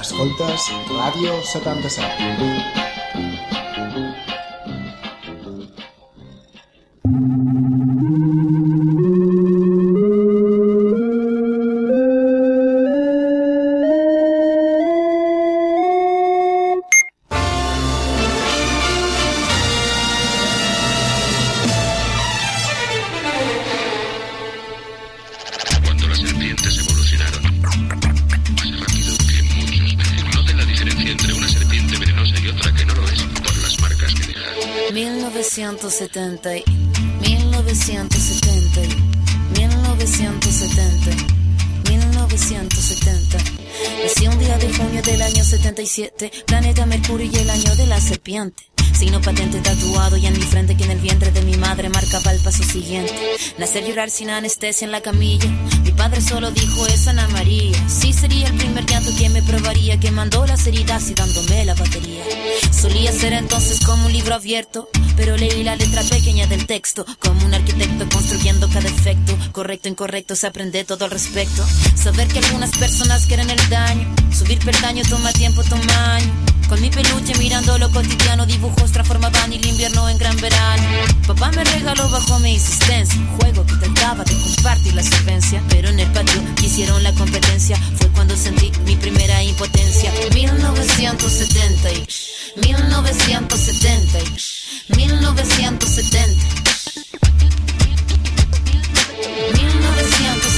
Escoltes Ràdio 77. Nacer llorar sin anestesia en la camilla. Mi padre solo dijo eso Ana María. Sí sería el primer llanto que me probaría, que mandó las heridas y dándome la batería. Solía ser entonces como un libro abierto, pero leí la letra pequeña del texto, como un arquitecto construyendo cada efecto. Correcto, incorrecto, se aprende todo al respecto. Saber que algunas personas quieren el daño, subir peldaño toma tiempo, toma año. Con mi peluche mirando lo cotidiano, dibujos transformaban el invierno en gran verano. Papá me regaló bajo mi insistencia juego que trataba de compartir la solvencia. Pero en el patio hicieron la competencia, fue cuando sentí mi primera impotencia. 1970 y 1970 y 1970. 1970.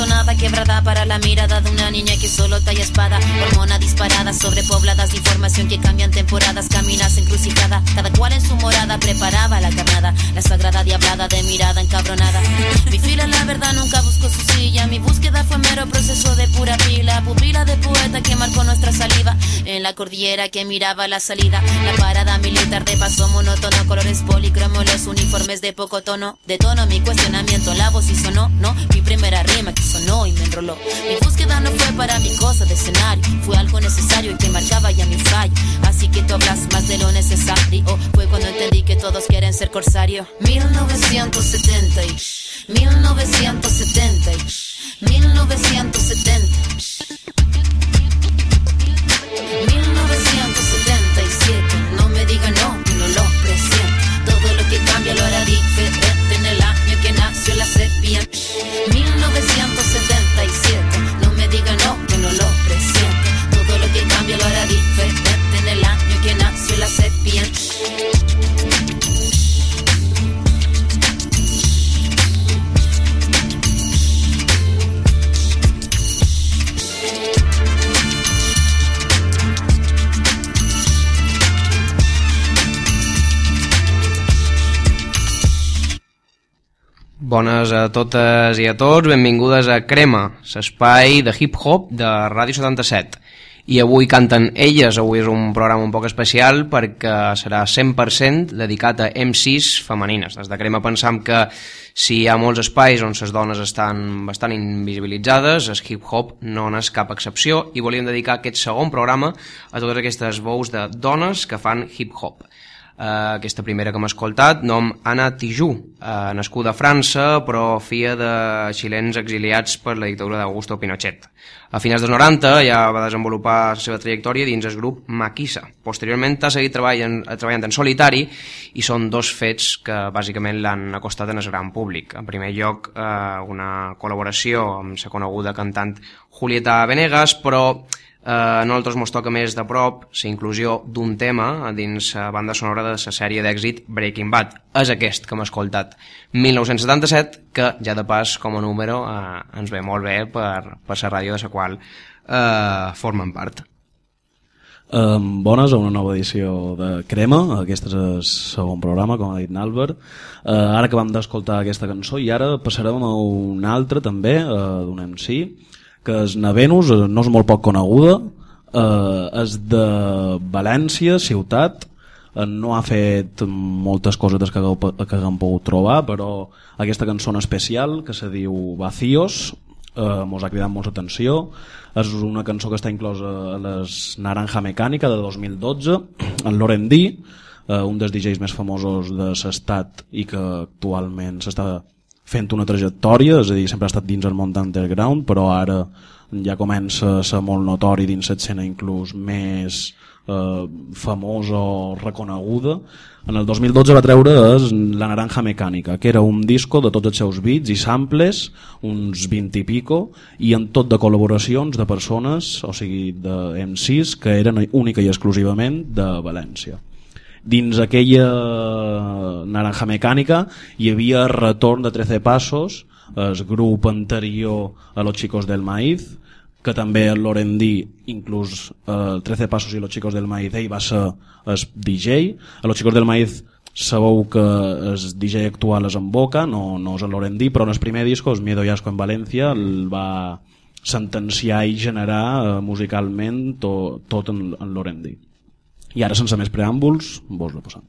corazón quebrada para la mirada de una niña que solo talla espada. Hormona disparada, sobrepobladas de información que cambian temporadas, caminas encrucijada. Cada cual en su morada preparaba la carnada, la sagrada diablada de mirada encabronada. Mi fila, la verdad, nunca buscó su silla. Mi búsqueda fue mero proceso de pura pila. Pupila de poeta que marcó nuestra saliva. En la cordillera que miraba la salida. La parada militar de paso monótono, colores policromos, los uniformes de poco tono. De tono mi cuestionamiento, la voz y sonó, no. Mi primera rima que sonó y me enroló. Mi búsqueda no fue para mi cosa de escenario, fue algo necesario y que marcaba ya mi fallo. Así que tú hablas más de lo necesario. Fue cuando entendí que todos quieren ser corsario. 1970 y 1970 y 1970. Bones a totes i a tots, benvingudes a Crema, l'espai de hip-hop de Ràdio 77. I avui canten elles, avui és un programa un poc especial perquè serà 100% dedicat a MCs femenines. Des de Crema pensam que si hi ha molts espais on les dones estan bastant invisibilitzades, el hip-hop no n'és cap excepció i volíem dedicar aquest segon programa a totes aquestes veus de dones que fan hip-hop. Uh, aquesta primera que hem escoltat, nom Anna Tijoux, uh, nascuda a França, però filla de xilens exiliats per la dictadura d'Augusto Pinochet. A finals dels 90 ja va desenvolupar la seva trajectòria dins el grup Maquisa. Posteriorment ha seguit treballant, treballant en solitari i són dos fets que bàsicament l'han acostat en el gran públic. En primer lloc, uh, una col·laboració amb la coneguda cantant Julieta Venegas, però Eh, a nosaltres ens toca més de prop la inclusió d'un tema dins la banda sonora de la sèrie d'èxit Breaking Bad. És aquest que hem escoltat, 1977, que ja de pas com a número eh, ens ve molt bé per, per la ràdio de la qual eh, formen part. Um, bones a una nova edició de Crema, aquest és el segon programa, com ha dit n'Albert. Uh, ara acabam d'escoltar aquesta cançó i ara passarem a una altra també, uh, d'un MC, que és na Venus, uh, no és molt poc coneguda, uh, és de València, ciutat, uh, no ha fet moltes cosetes que hagueu, que haguem pogut trobar, però aquesta cançó especial que se diu Vacíos, uh, mos ha cridat molta atenció, és una cançó que està inclosa a les Naranja Mecànica de 2012 en Loren D eh, un dels DJs més famosos de l'estat i que actualment s'està fent una trajectòria, és a dir, sempre ha estat dins el món underground, però ara ja comença a ser molt notori dins l'escena inclús més eh, famosa o reconeguda en el 2012 va treure La Naranja Mecànica, que era un disco de tots els seus beats i samples, uns 20 i pico, i en tot de col·laboracions de persones, o sigui, de MCs, que eren única i exclusivament de València. Dins aquella Naranja Mecànica hi havia retorn de 13 passos, el grup anterior a Los Chicos del Maíz, que també el Lorendí, inclús eh, 13 Passos i Los Chicos del Maíz, ell va ser el DJ. A Los Chicos del Maíz sabeu que el DJ actual és en Boca, no, no és el Lorendí, però en el primer disco, el Miedo y Asco en València, el va sentenciar i generar eh, musicalment to, tot en, en Lorendí. I ara, sense més preàmbuls, vos la posem.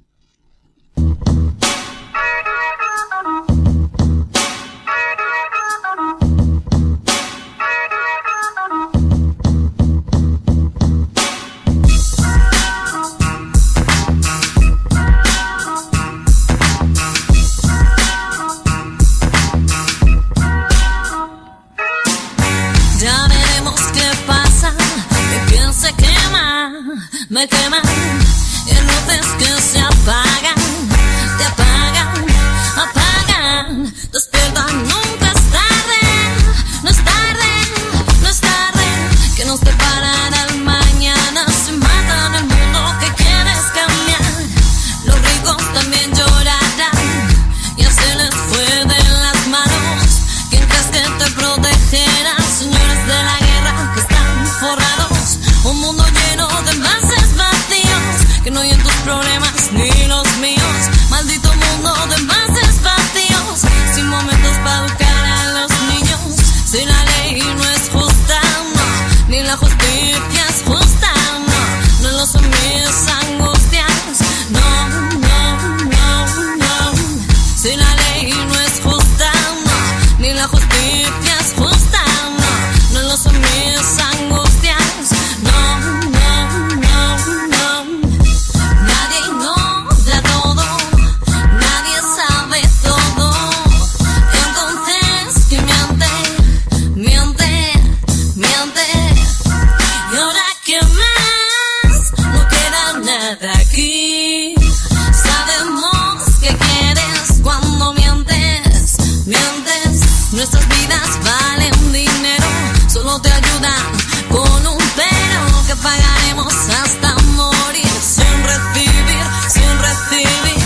Te con un pero que pagaremos hasta morir sin recibir, sin recibir.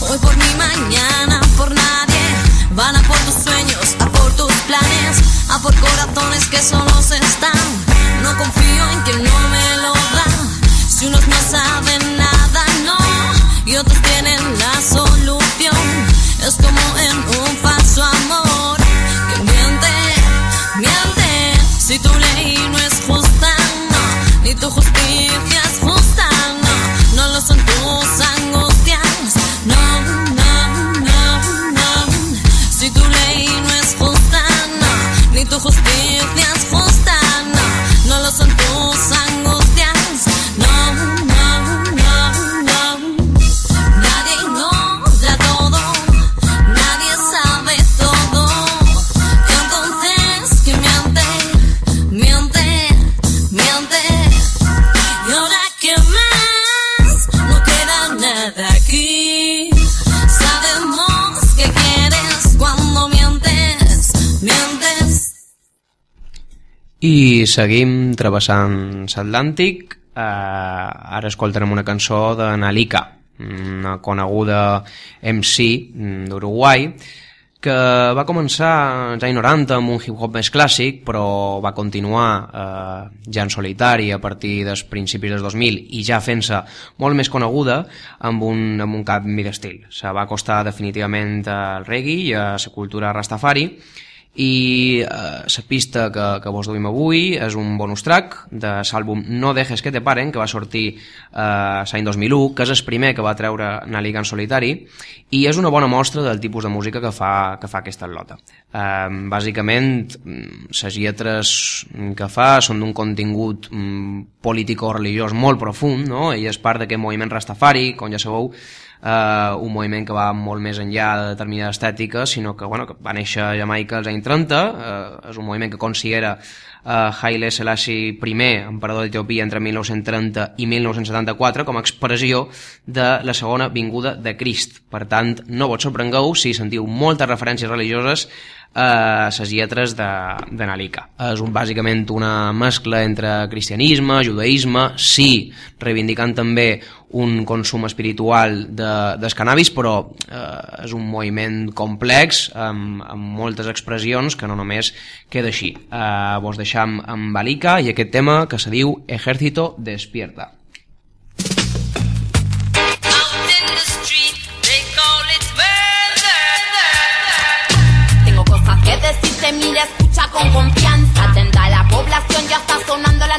Hoy por mi mañana por nadie, van a por tus sueños, a por tus planes, a por corazones que solos están. No confío en que no me lo da, si unos no saben nada, no, y otros tienen la solución. Es ojos I seguim travessant l'Atlàntic. Eh, ara escoltarem una cançó de Nalika, una coneguda MC d'Uruguai, que va començar als anys 90 amb un hip-hop més clàssic, però va continuar eh, ja en solitari a partir dels principis dels 2000 i ja fent-se molt més coneguda amb un, amb un canvi d'estil. Se va acostar definitivament al reggae i a la cultura rastafari i eh, pista que, que vos duim avui és un bonus track de l'àlbum No dejes que te paren que va sortir eh, l'any 2001 que és el primer que va treure Naliga en solitari i és una bona mostra del tipus de música que fa, que fa aquesta lota eh, bàsicament les lletres que fa són d'un contingut mm, político-religiós molt profund no? ell és part d'aquest moviment Rastafari com ja sabeu eh, un moviment que va molt més enllà de determinada estètica, sinó que, bueno, que va néixer a Jamaica als anys 30, eh, és un moviment que considera eh, Haile Selassie I, emperador d'Etiopia entre 1930 i 1974, com a expressió de la segona vinguda de Crist. Per tant, no vos sorprengueu si sentiu moltes referències religioses a les lletres de, de Nalika. És un, bàsicament una mescla entre cristianisme, judaïsme, sí, reivindicant també un consum espiritual de, del cannabis, però eh, és un moviment complex amb, amb moltes expressions que no només queda així. Eh, vos deixam amb Balika i aquest tema que se diu Ejército despierta.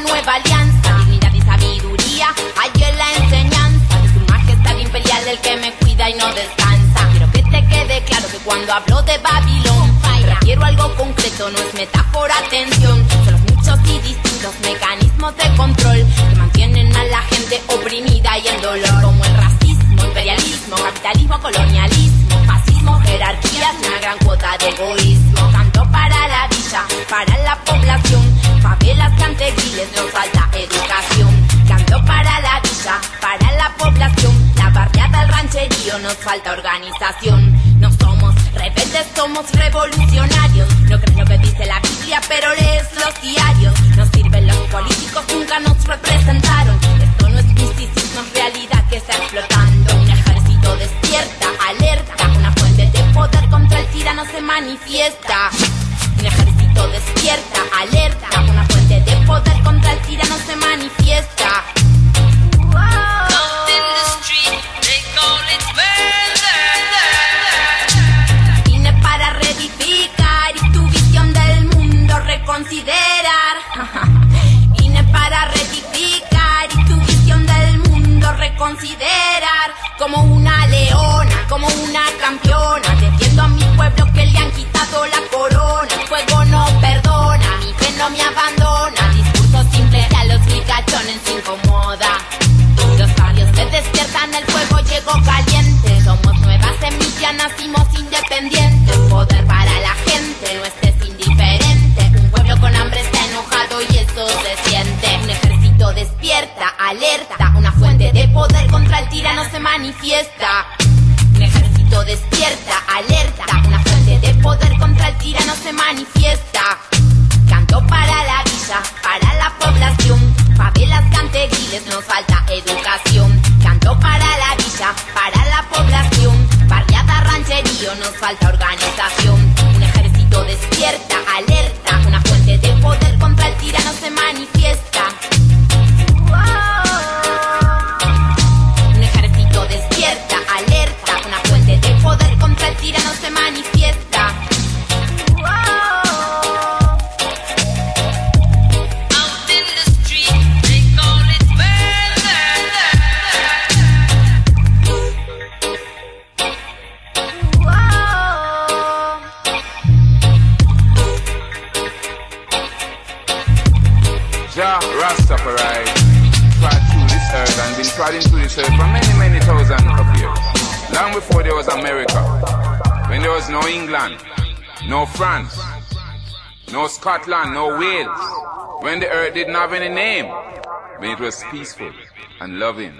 Nueva alianza. Dignidad y sabiduría, hay en la enseñanza de su majestad imperial, el que me cuida y no descansa. Quiero que te quede claro que cuando hablo de Babilón, requiero algo concreto, no es metáfora, atención. Son los muchos y distintos mecanismos de control que mantienen a la gente oprimida y en dolor, como el racismo, imperialismo, capitalismo, colonialismo, fascismo, jerarquías, una gran cuota de egoísmo. Nos falta organización. No somos rebeldes, somos revolucionarios. No crees lo que dice la Biblia, pero lees los diarios. Nos sirven los políticos, nunca nos representaron. Esto no es misticismo, es realidad que está explotando. Un ejército despierta, alerta. Una fuente de poder contra el tirano se manifiesta. Un ejército despierta, alerta. Una fuente de poder contra el tirano se manifiesta. Out No Wales, when the earth didn't have any name, when it was peaceful and loving.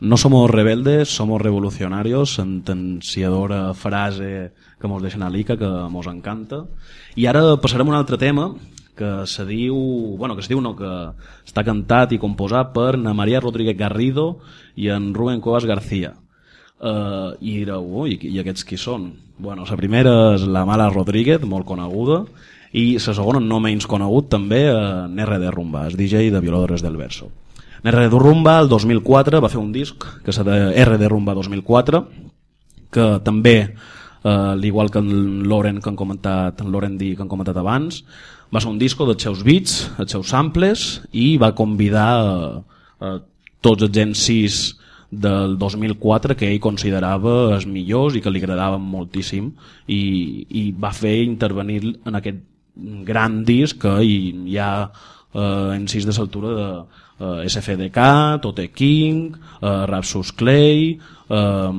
No somos rebeldes, somos revolucionarios, sentenciadora frase que mos deixa anar l'Ica, que mos encanta. I ara passarem a un altre tema que se diu, bueno, que se diu no, que està cantat i composat per na Maria Rodríguez Garrido i en Rubén Cuevas García. Uh, I direu, ui, i aquests qui són? Bueno, la primera és la Mala Rodríguez, molt coneguda, i la segona, no menys conegut, també, uh, NRD Rumba, és DJ de Violadores del Verso. NRD Rumba, el 2004, va fer un disc que s'ha de RD Rumba 2004, que també, eh, al igual que en Loren que han comentat, en Loren D que han comentat abans, va ser un disco dels seus beats, els seus samples i va convidar eh, eh, tots els gens 6 del 2004 que ell considerava els millors i que li agradaven moltíssim i, i va fer intervenir en aquest gran disc que hi, ha eh, en 6 de l'altura de eh, SFDK, Tote King, eh, Rapsus Clay, eh,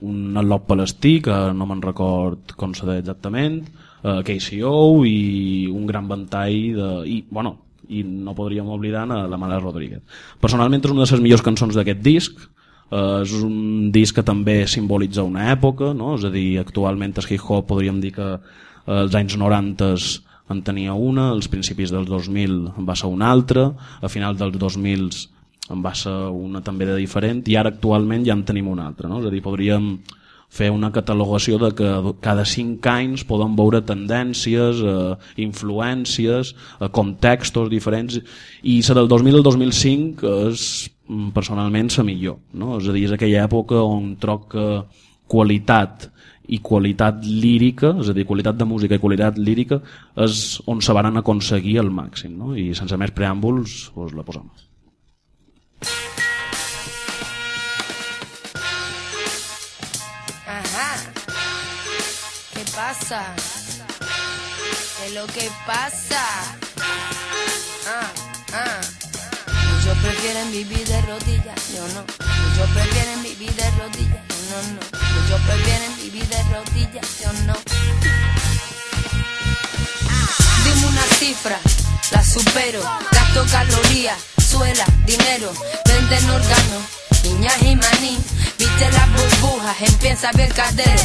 un al·loc palestí que no me'n record com deia exactament, eh, KCO i un gran ventall de... I, bueno, i no podríem oblidar la Mala Rodríguez. Personalment és una de les millors cançons d'aquest disc, eh, és un disc que també simbolitza una època, no? és a dir, actualment el hip-hop podríem dir que eh, els anys 90 en tenia una, als principis dels 2000 en va ser una altra, a final dels 2000 en va ser una també de diferent i ara actualment ja en tenim una altra. No? És a dir, podríem fer una catalogació de que cada 5 anys podem veure tendències, eh, influències, eh, contextos diferents i la del 2000 al 2005 és mm, personalment la millor. No? És a dir, és aquella època on troca qualitat i qualitat lírica, és a dir, qualitat de música i qualitat lírica, és on se van aconseguir el màxim. No? I sense més preàmbuls, doncs la posem. Pasa? ¿Qué es lo que pasa? Ah, ah. Muchos prefieren vivir de rodillas, yo no. Muchos prefieren vivir de rodillas, yo no, no. Muchos prefieren vivir de rodillas, yo no. Dime una cifra, la supero. Gasto calorías, suela, dinero, venden órganos, niñas y maní. Viste las burbujas, empieza a ver caldero.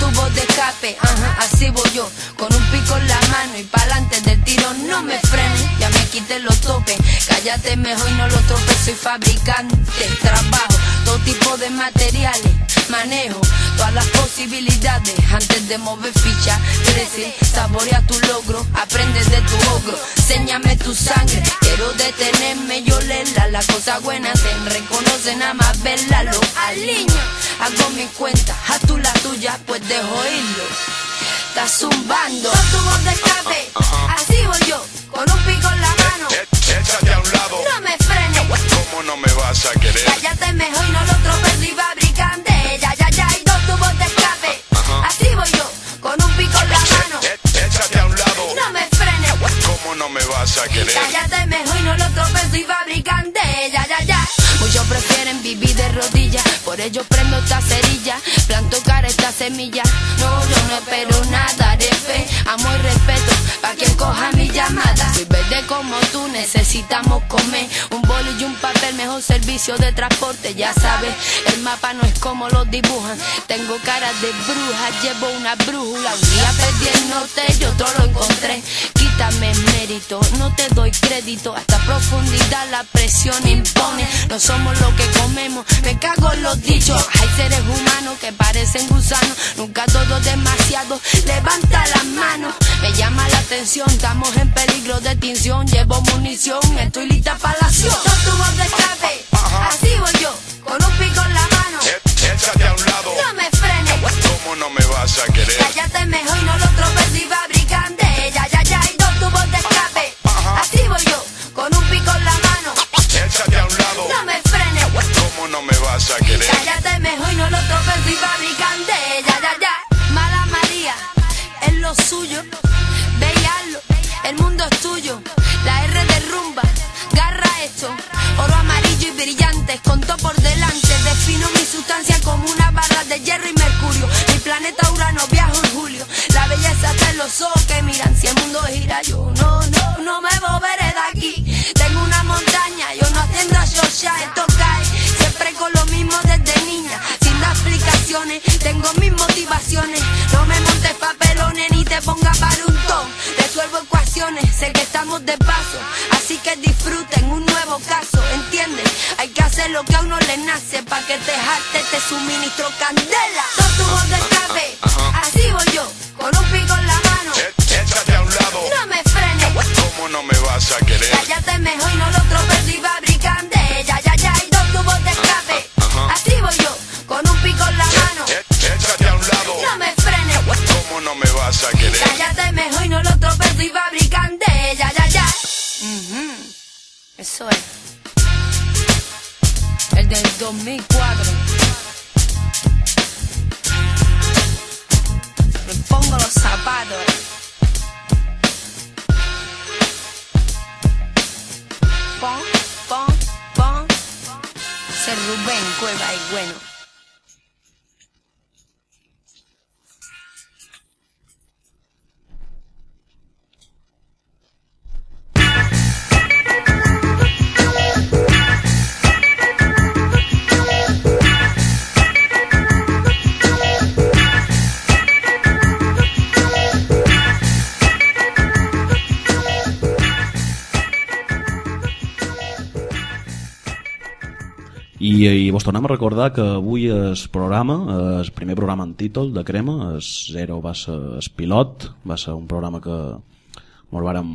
Tubos de escape, ajá, así voy yo. Con un pico en la mano y pa'lante del tiro, no me frenes. Ya me quité los topes, cállate mejor y no los topes. Soy fabricante, trabajo, todo tipo de materiales. Manejo todas las posibilidades antes de mover ficha. Crece, saborea tu logro, aprende de tu ogro. Enséñame tu sangre, quiero detenerme y olerla. La cosa buena se reconoce nada más verla. Lo aliño, hago mi cuenta, haz tú la tuya, pues dejo irlo. Está zumbando. Dos tubos de escape, así voy yo, con un pico en la mano. Échate a un lado, No me frenes. ¿cómo no me vas a querer? Cállate mejor y no lo tropes y fabricante. Ya, ¿cómo no me vas a querer? Cállate mejor y no lo tropes y fabricante. Ya, ya, ya. Muchos prefieren vivir de rodillas. Por ello prendo esta cerilla. Planto cara esta semilla. No, yo no espero nada de fe. Amo y respeto pa' quien coja mi llamada. Soy verde como tú, necesitamos comer. Un boli y un papel, mejor servicio de transporte. Ya sabes, el mapa no es como lo dibujan. Tengo cara de bruja, llevo una brújula. Un día perdí el norte y otro lo encontré. Quítame mérito, no te doy crédito. Hasta profundidad la presión impone. No somos lo que comemos, me cago en los dichos. Hay seres humanos que parecen gusanos. Nunca todo demasiado. Levanta las manos, me llama la atención. Estamos en peligro de extinción. Llevo munición, estoy lista para la acción. Dos tubos de escape, así voy yo, con un pico en la mano. É- Échate a un lado, No me frenes. ¿cómo no me vas a querer? Cállate mejor y no lo tropes y fabricante. Δηλαδή εγώ. Tornem a recordar que avui el programa, el primer programa en títol de Crema, el Zero va ser el pilot, va ser un programa que ens vàrem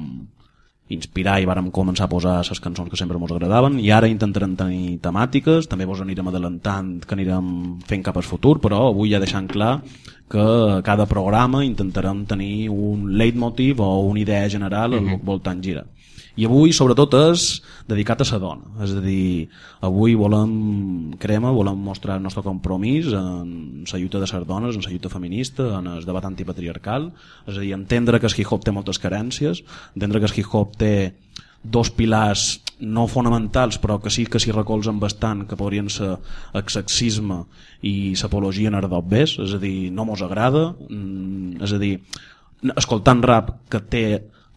inspirar i vàrem començar a posar les cançons que sempre ens agradaven i ara intentarem tenir temàtiques, també vos anirem adelantant que anirem fent cap al futur, però avui ja deixant clar que a cada programa intentarem tenir un leitmotiv o una idea general al voltant gira. I avui, sobretot, és dedicat a la dona. És a dir, avui volem crema, volem mostrar el nostre compromís en la lluita de les dones, en la lluita feminista, en el debat antipatriarcal, és a dir, entendre que el hip-hop té moltes carències, entendre que el hip-hop té dos pilars no fonamentals però que sí que s'hi recolzen bastant que podrien ser el sexisme i l'apologia en ardobbers és a dir, no mos agrada. Mm, és a dir, escoltant rap que té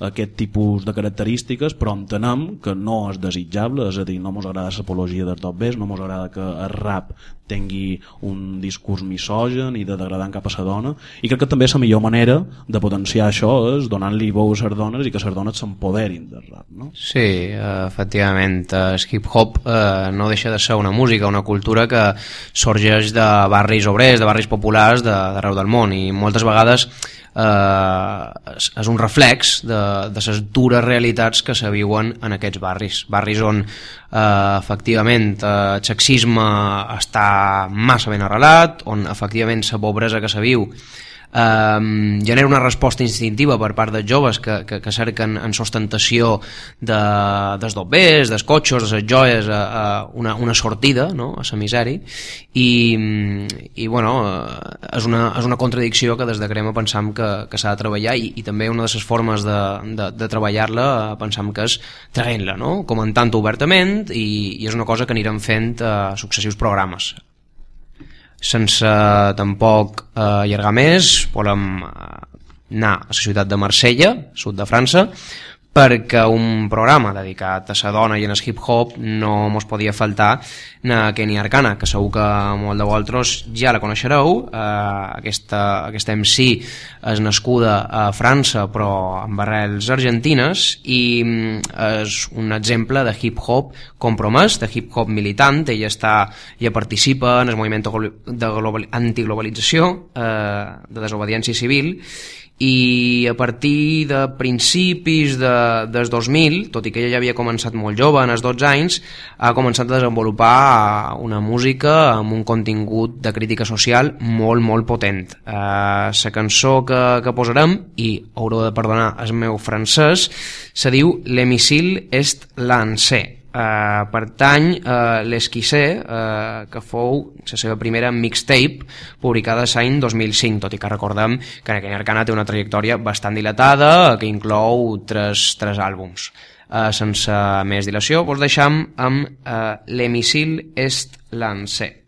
aquest tipus de característiques però entenem que no és desitjable és a dir, no mos agrada l'apologia d'ardobbers no mos agrada que el rap tingui un discurs misogen i de degradant cap a la dona. I crec que també la millor manera de potenciar això és donant-li veu a dones i que les dones s'empoderin del rap no? Sí, efectivament, eh, el hip-hop eh, no deixa de ser una música, una cultura que sorgeix de barris obrers, de barris populars d'arreu del món. I moltes vegades eh, és, és un reflex de, de les dures realitats que se viuen en aquests barris, barris on eh, efectivament eh, el sexisme està massa ben arrelat, on efectivament la pobresa que se viu um, genera una resposta instintiva per part dels joves que, que, que cerquen en sustentació de, dels dobbers, dels cotxos, de les joies, a, a una, una sortida no? a la misèria i, i bueno, eh, és una, és una contradicció que des de Crema pensam que, que s'ha de treballar i, i també una de les formes de, de, de treballar-la eh, pensam que és traient-la, no? comentant obertament i, i és una cosa que anirem fent a successius programes sense tampoc eh, allargar més, volem eh, anar a la ciutat de Marsella, sud de França, perquè un programa dedicat a la dona i en el hip-hop no mos podia faltar na Kenny Arcana, que segur que molt de vosaltres ja la coneixereu. Eh, aquesta, aquesta MC és nascuda a França però amb arrels argentines i mm, és un exemple de hip-hop compromès, de hip-hop militant. Ella, està, ella participa en el moviment de global, antiglobalització, eh, de desobediència civil i a partir de principis de, des 2000, tot i que ella ja havia començat molt jove, en els 12 anys, ha començat a desenvolupar una música amb un contingut de crítica social molt, molt potent. Eh, la cançó que, que posarem, i haureu de perdonar el meu francès, se diu L'Hemicil est lancé eh, pertany a l'Esquissé, eh, que fou la seva primera mixtape publicada l'any 2005, tot i que recordem que en aquella arcana té una trajectòria bastant dilatada, que inclou tres, tres àlbums. Eh, sense més dilació, vos deixam amb eh, L'Hemicil est lancé.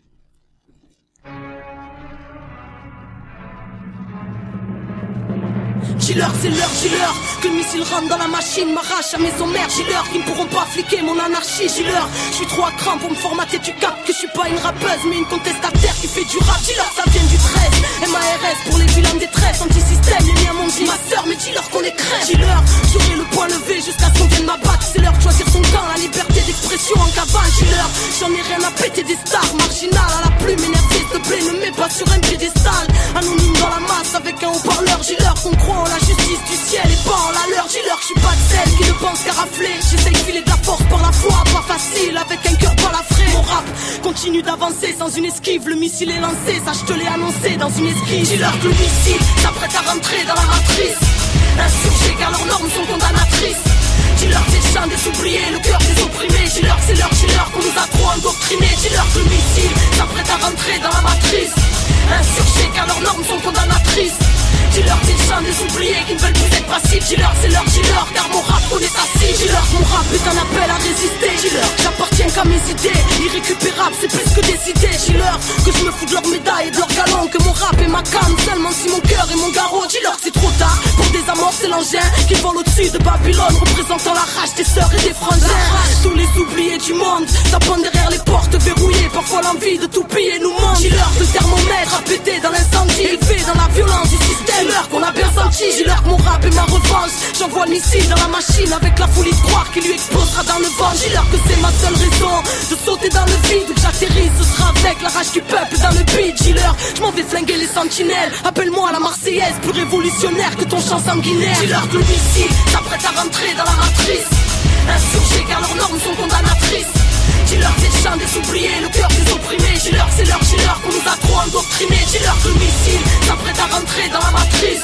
Dis-leur c'est l'heure, dis-leur que le missile rentre dans la machine, m'arrache à maison mère, dis-leur qu'ils ne pourront pas fliquer mon anarchie, dis-leur je suis trop à cran pour me formater, tu captes que je suis pas une rappeuse mais une contestataire qui fait du rap, dis-leur ça vient du 13, MARS pour les vilains détresse, anti-système, les liens m'ont dit ma sœur, mais dis-leur qu'on est crève, dis-leur j'aurai le point levé jusqu'à ce qu'on vienne m'abattre, c'est l'heure de choisir son camp, la liberté d'expression en cavale, dis-leur j'en ai rien à péter des stars, marginal à la plume énervée, s'il te plaît, ne mets pas sur un piédestal, anonyme dans la masse avec un haut-parleur, dis-leur qu'on croit la justice du ciel et pas en la leur, dis-leur je suis pas de celle qui ne pense qu'à rafler, j'essaye de filer de la force par la foi, pas facile, avec un cœur balafré, mon rap continue d'avancer sans une esquive, le missile est lancé, ça je te l'ai annoncé dans une esquive, dis-leur que le missile s'apprête à rentrer dans la matrice, insurgés car leurs normes sont condamnatrices. Dis-leur que c'est le des oubliés, le cœur des opprimés. Dis-leur que c'est leur, dis-leur qu'on nous a trop endoctrinés. Dis-leur que le missile s'apprête à rentrer dans la matrice. Passifs. Dis-leur c'est leur, dis-leur car mon rap connaît sa cible. Dis-leur que mon rap est un appel à résister. Dis-leur que j'appartiens qu'à mes idées. Irrécupérable, c'est plus que des idées. Dis-leur que je me fous de leurs médailles et de leurs galons. Que mon rap est ma canne seulement si mon cœur est mon garrot. Dis-leur que c'est trop tard pour désamorcer l'engin qui vole au-dessus de Babylone, représentant la rage des sœurs et des frangins. Tous les oubliés du monde, tapant les portes verrouillées. Parfois l'envie de tout piller nous manque. Dis-leur que le thermomètre a pété dans l'incendie, élevé dans la violence du système. Dis-leur qu'on a bien senti. Dis-leur que mon rap est ma revanche. J'envoie le missile dans la machine avec la folie de croire qu'il lui explosera dans le vent. Dis-leur que c'est ma seule raison de sauter dans le vide. Que j'atterrisse, ce sera avec la rage du peuple dans le beat. Dis-leur, je m'en vais flinguer les sentinelles. Appelle-moi la Marseillaise, plus révolutionnaire que ton chant sanguinaire. Dis-leur que le missile s'apprête à rentrer dans la matrice. Insurgés car leurs normes sont condamnatrices. Dis-leur que c'est le des oubliés, le cœur des opprimés. Dis-leur c'est leur, dis-leur qu'on nous a trop endoctrinés. Dis-leur que le missile s'apprête à rentrer dans la matrice.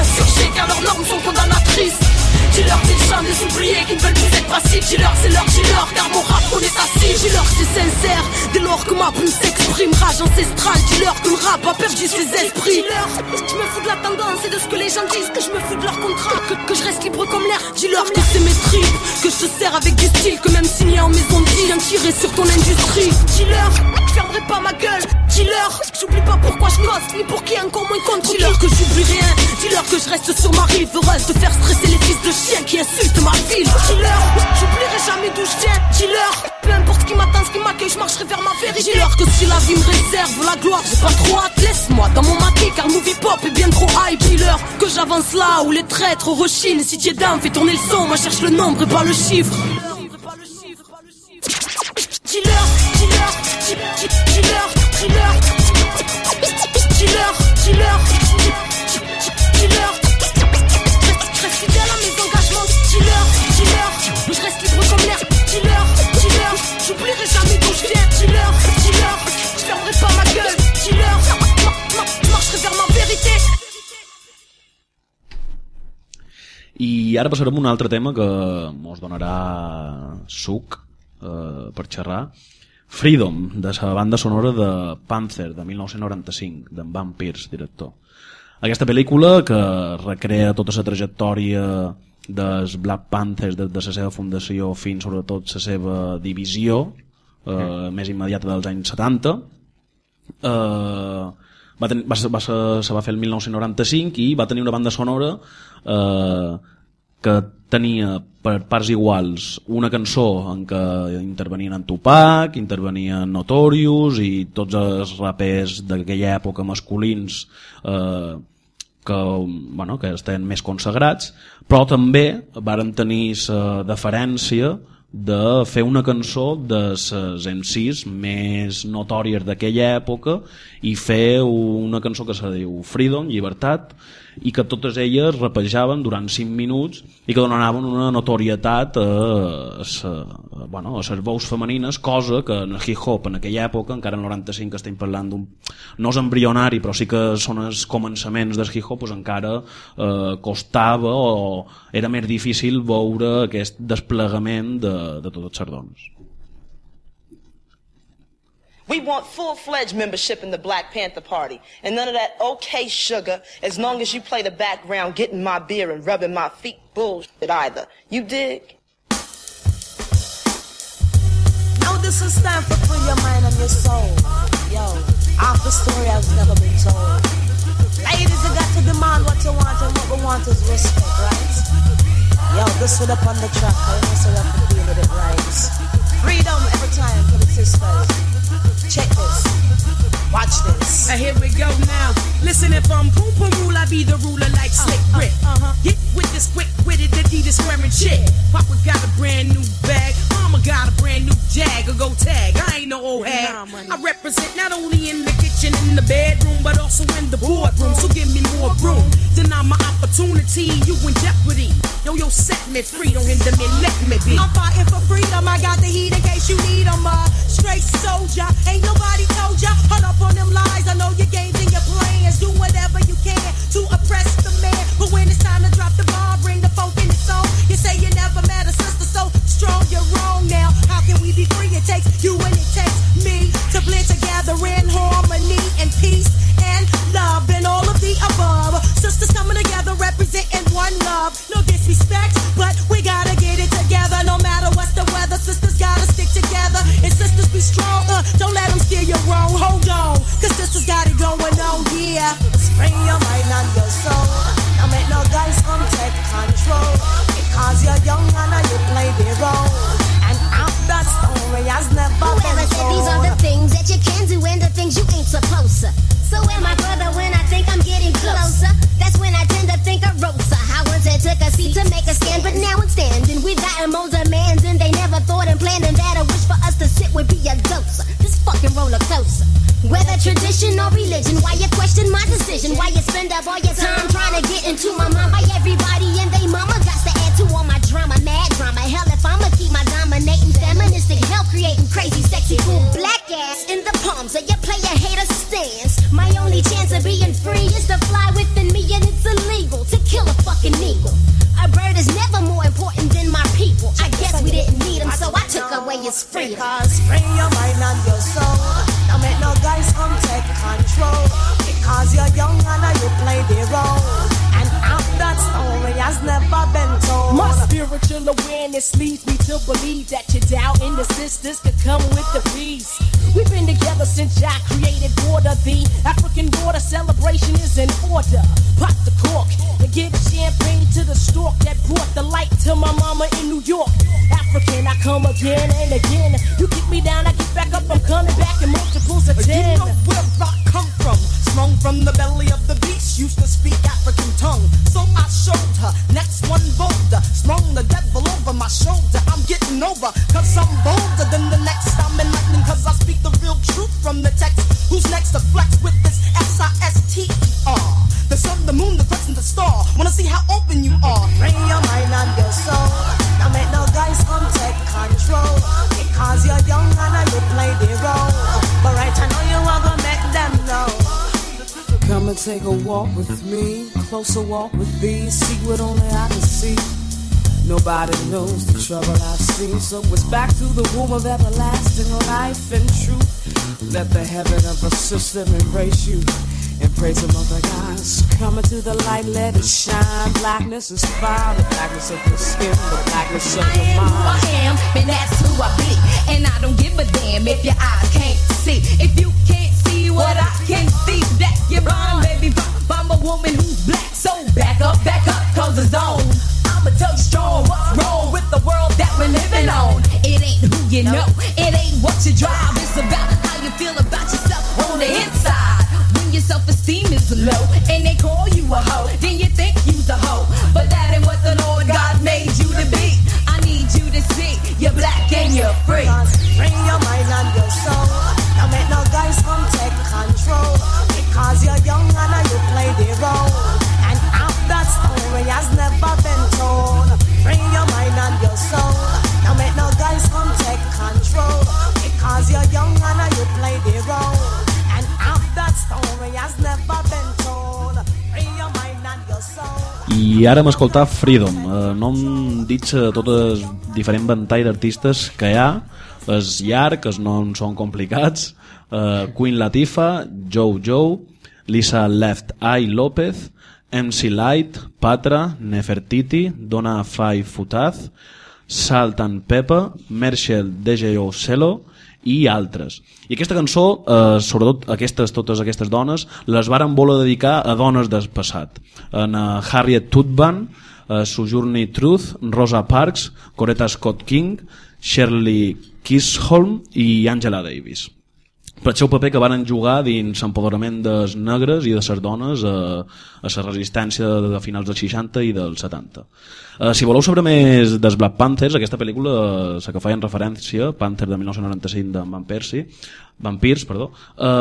Insurgés car leurs normes sont condamnatrices. Dis-leur que c'est le chant des oubliés ne veulent plus être passifs. Dis-leur c'est leur, dis-leur car mon rap connaît sa cible. Dis-leur que c'est sincère dès lors que ma plume s'exprime. Rage ancestrale, dis-leur que le rap a perdu ses esprits. Dis-leur, je me fous de la tendance et de ce que les gens disent. Que je me fous de leur contrat, que, je reste libre comme l'air. Dis-leur que c'est mes tripes, que je te sers avec du style. Que même signé en maison de vie, viens tirer sur ton industrie. Dis-leur, je fermerai pas ma gueule. Dis-leur, j'oublie pas pourquoi je bosse, ni pour qui encore moins compte. Dis-leur que j'oublie rien. Dis-leur que je reste sur ma rive, heureuse de faire stresser les fils de chiens qui insultent ma ville. Dis-leur, j'oublierai jamais d'où je viens. Dis-leur, peu importe ce qui m'attend, ce qui m'accueille, je marcherai vers ma vérité. Dis-leur que si la vie me réserve la gloire, j'ai pas trop hâte, laisse-moi dans mon maquis car movie pop est bien trop hype. Dis-leur que j'avance là où les traîtres rechinent. Si tu es fais tourner le son, moi cherche le nombre et pas le chiffre. Dis-leur, dis-leur, dis-leur. Ara passarem a un altre tema que mos donarà suc eh, per xerrar. Freedom, de la banda sonora de Panther, de 1995, d'en Van Pierce, director. Aquesta pel·lícula que recrea tota la trajectòria dels Black Panthers des de la seva fundació fins sobretot la seva divisió eh, més immediata dels anys 70 eh, va, ten, va, va, ser, se va fer el 1995 i va tenir una banda sonora eh, que tenia per parts iguals una cançó en què intervenien en Tupac, intervenien Notorious i tots els rapers d'aquella època masculins eh, que, bueno, que estaven més consagrats, però també varen tenir la deferència de fer una cançó de les MCs més notòries d'aquella època i fer una cançó que se diu Freedom, Llibertat, i que totes elles rapejaven durant 5 minuts i que donaven una notorietat a, a, bueno, a veus femenines, cosa que en el hip-hop en aquella època, encara en el 95 estem parlant d'un... no és embrionari, però sí que són els començaments del hip-hop, doncs encara eh, costava o era més difícil veure aquest desplegament de, de totes les dones. We want full-fledged membership in the Black Panther Party. And none of that okay sugar as long as you play the background getting my beer and rubbing my feet bullshit either. You dig? Now this is time for free your mind and your soul. Yo, half the story has never been told. Ladies, you got to demand what you want, and what we want is respect, right? Yo, this one up on the track, I know so you have to deal with it right. Freedom every time for the sisters. Check this. Watch this. Now here we go now. Listen, if I'm boom rule, I be the ruler like Slick Rick. Uh-huh. With this quick witted Adidas wearing chick. Papa got a brand new bag. Mama got a brand new jag or go tag. I ain't no old hag. I represent not only in the kitchen, in the bedroom, but also in the boardroom. So give me more room. Deny my opportunity, you in jeopardy. Yo, yo, set me free, don't hinder me, let me be. I'm fighting for freedom. I got the heat in case you need 'em. Uh, straight soldier. Ain't nobody told ya. Hold up on them lies. I know your games and your plans. Do whatever you can to oppress the man. But when it's time to drop the bring the folk in the song. You say you never met a sister so strong. You're wrong now. How can we be free? It takes you and it takes me to blend together in harmony and peace and love and all of the above. Sisters coming together representing one love. No disrespect, but we gotta get it together. No matter what's the weather, sisters gotta stick together. And sisters be strong. Don't let them steer you wrong. Hold on, cause sisters got it going on. Yeah. Spring your mind and your soul. Don't make no guys come take control. Because you're young and you play the role. Whoever said these are the things that you can do and the things you ain't supposed to. So am I brother when I think I'm getting closer? That's when I tend to think of Rosa. I once had took a seat to make a stand, but now I'm standing. We've gotten more demands and they never thought and planned and that a wish for us to sit would be a dose. This fucking roller coaster. Whether tradition or religion, why you question my decision? Why you spend up all your time trying to get into my mind? Why everybody and they mama got to add to all my drama, mad drama. Hell, if I'ma keep my dominating feministic hell creating crazy, sexy, cool black ass in the palms of your player hater stance. My only chance of being free is to fly within me, and it's illegal to kill a fucking eagle. A bird is never more important than my people. I guess we didn't need him, so I took away his freedom. Because free your mind and your soul. Don't make no guys come take control. Because you're young and you play the role. Spiritual awareness leads me to believe that your doubt in the sisters could come with the peace. We've been together since I created border. The African border celebration is in order. Pop the cork and give champagne to the stork that brought the light to my mama in New York. African, I come again and again. You kick me down, I get back up. I'm coming back in multiples of ten. You know where I come from. Sprung from the belly of the beast. Used to speak African tongue. So I showed her. Next one bolder. Sprung the devil over my shoulder. I'm getting over. Cause I'm bolder than the next. I'm enlightening cause I speak the real truth from the text. Who's next to flex with this S-I-S-T-E-R? The sun, the moon, the crescent, the star. Wanna see how open you are. Bring your mind and your soul. Don't make no guys come take control. Because you're young and you play the role. But right, I know you are gonna make them know. Come and take a walk with me, closer walk with thee, see what only I can see. Nobody knows the trouble I've seen, so it's back to the womb of everlasting life and truth. Let the heaven of a system embrace you. And praise the mother gods. Coming to the light, let it shine. Blackness is fire, the blackness of your skin, the blackness of your who I mind. am, and that's who I be. And I don't give a damn if your eyes can't see. If you can't see what I can see, that you're blind, baby. I'm a woman who's black, so back up, back up, cause it's on. I'ma tell you strong what's wrong with the world that we're living on. It ain't who you know, it ain't what you drive. It's about how you feel about yourself on the inside. When your self-esteem is low and they call you a hoe, then you think you's a hoe. But that ain't what the Lord God made you to be. I need you to see you're black and you're free. Bring your mind and your soul. Make no guys come take control. Because young and the. And has never been told. Bring your mind and your soul. Make no guys come take control. Because young and the. And has never been told. Bring your mind and your soul. I ara hem escoltat Freedom, eh, nom dits a tot el diferent ventall d'artistes que hi ha, és llarg, els noms són complicats, eh, Queen Latifah, Joe Joe, Lisa Left Eye López, MC Light, Patra, Nefertiti, Donna Fai Futaz, Salt and Pepper, Marshall DJO Celo i altres. I aquesta cançó, eh, sobretot aquestes, totes aquestes dones, les varen voler dedicar a dones del passat. En uh, Harriet Tubman, uh, Sojourner Truth, Rosa Parks, Coretta Scott King, Shirley Chisholm i Angela Davis per el seu paper que varen jugar dins l'empoderament dels negres i de les dones a, a la resistència de, de finals dels 60 i dels 70. Uh, si voleu saber més dels Black Panthers, aquesta pel·lícula, la que feien referència, Panther de 1995 de Van Persie, Vampirs, perdó,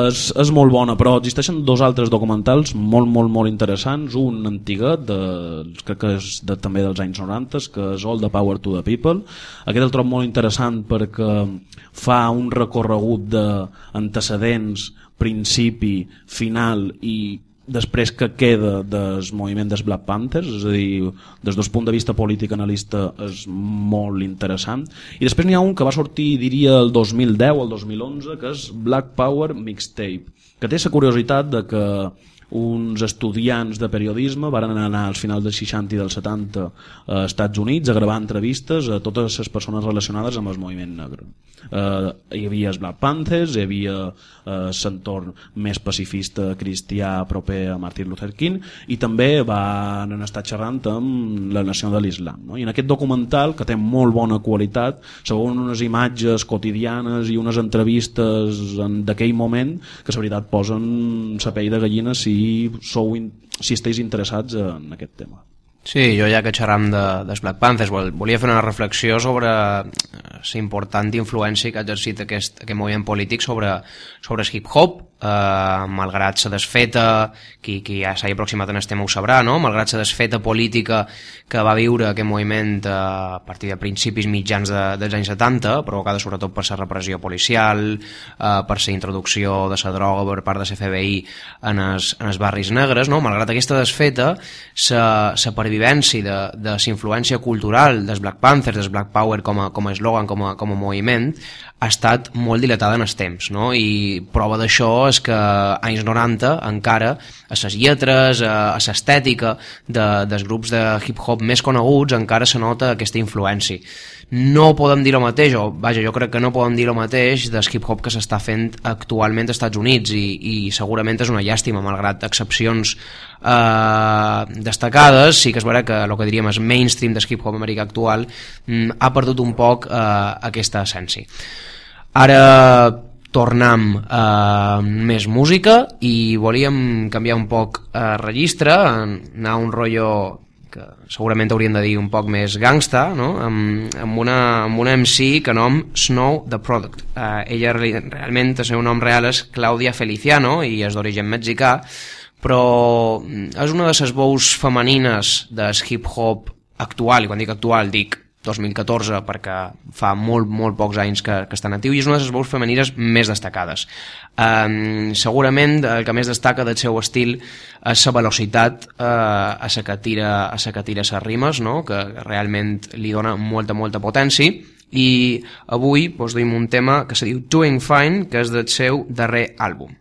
és, és molt bona, però existeixen dos altres documentals molt, molt, molt interessants, un antiguet, de, crec que és de, també dels anys 90, que és All the Power to the People. Aquest el trobo molt interessant perquè fa un recorregut d'antecedents, principi, final i després que queda del moviment dels Black Panthers, és a dir, des del punt de vista polític analista és molt interessant. I després n'hi ha un que va sortir, diria, el 2010 o el 2011, que és Black Power Mixtape, que té la curiositat de que uns estudiants de periodisme van anar als finals dels 60 i dels 70 a Estats Units a gravar entrevistes a totes les persones relacionades amb el moviment negre. Eh, hi havia els Black Panthers, hi havia eh, l'entorn més pacifista cristià proper a Martin Luther King i també van estar xerrant amb la nació de l'Islam. No? I en aquest documental, que té molt bona qualitat, segons unes imatges quotidianes i unes entrevistes d'aquell moment que la veritat posen la pell de gallina si sou in, si esteu interessats en aquest tema. Sí, jo ja que xerram de, dels Black Panthers volia fer una reflexió sobre la important influència que ha exercit aquest, aquest moviment polític sobre, sobre el hip-hop, eh, malgrat la desfeta, qui, qui ja s'ha aproximat en el tema ho sabrà, no? malgrat la desfeta política que va viure aquest moviment eh, a partir de principis mitjans de, dels anys 70, provocada sobretot per la repressió policial, eh, per la introducció de la droga per part de la FBI en els, en els barris negres, no? malgrat aquesta desfeta, la pervivència de, de la influència cultural dels Black Panthers, dels Black Power com a, com a eslògan, com a, com a moviment, ha estat molt dilatada en els temps, no? i prova d'això és que anys 90 encara a les lletres, a, l'estètica de, dels grups de hip-hop més coneguts encara se nota aquesta influència. No podem dir el mateix, o vaja, jo crec que no podem dir el mateix del hip-hop que s'està fent actualment als Estats Units i, i segurament és una llàstima, malgrat excepcions eh, destacades, sí que és vera que el que diríem és mainstream del hip-hop americà actual mm, ha perdut un poc eh, aquesta essència. Ara tornem a més música i volíem canviar un poc el registre, anar a un rotllo que segurament hauríem de dir un poc més gangsta, no? amb, amb, una, amb una MC que nom Snow the Product. Uh, ella realment, el seu nom real és Claudia Feliciano i és d'origen mexicà, però és una de les veus femenines del hip-hop actual, i quan dic actual dic 2014 perquè fa molt, molt pocs anys que, que està natiu i és una de les veus femenines més destacades. Um, segurament el que més destaca del seu estil és la velocitat uh, a la que tira a la que tira les rimes, no? que realment li dona molta, molta potència i avui doncs, duim un tema que se diu Doing Fine, que és del seu darrer àlbum.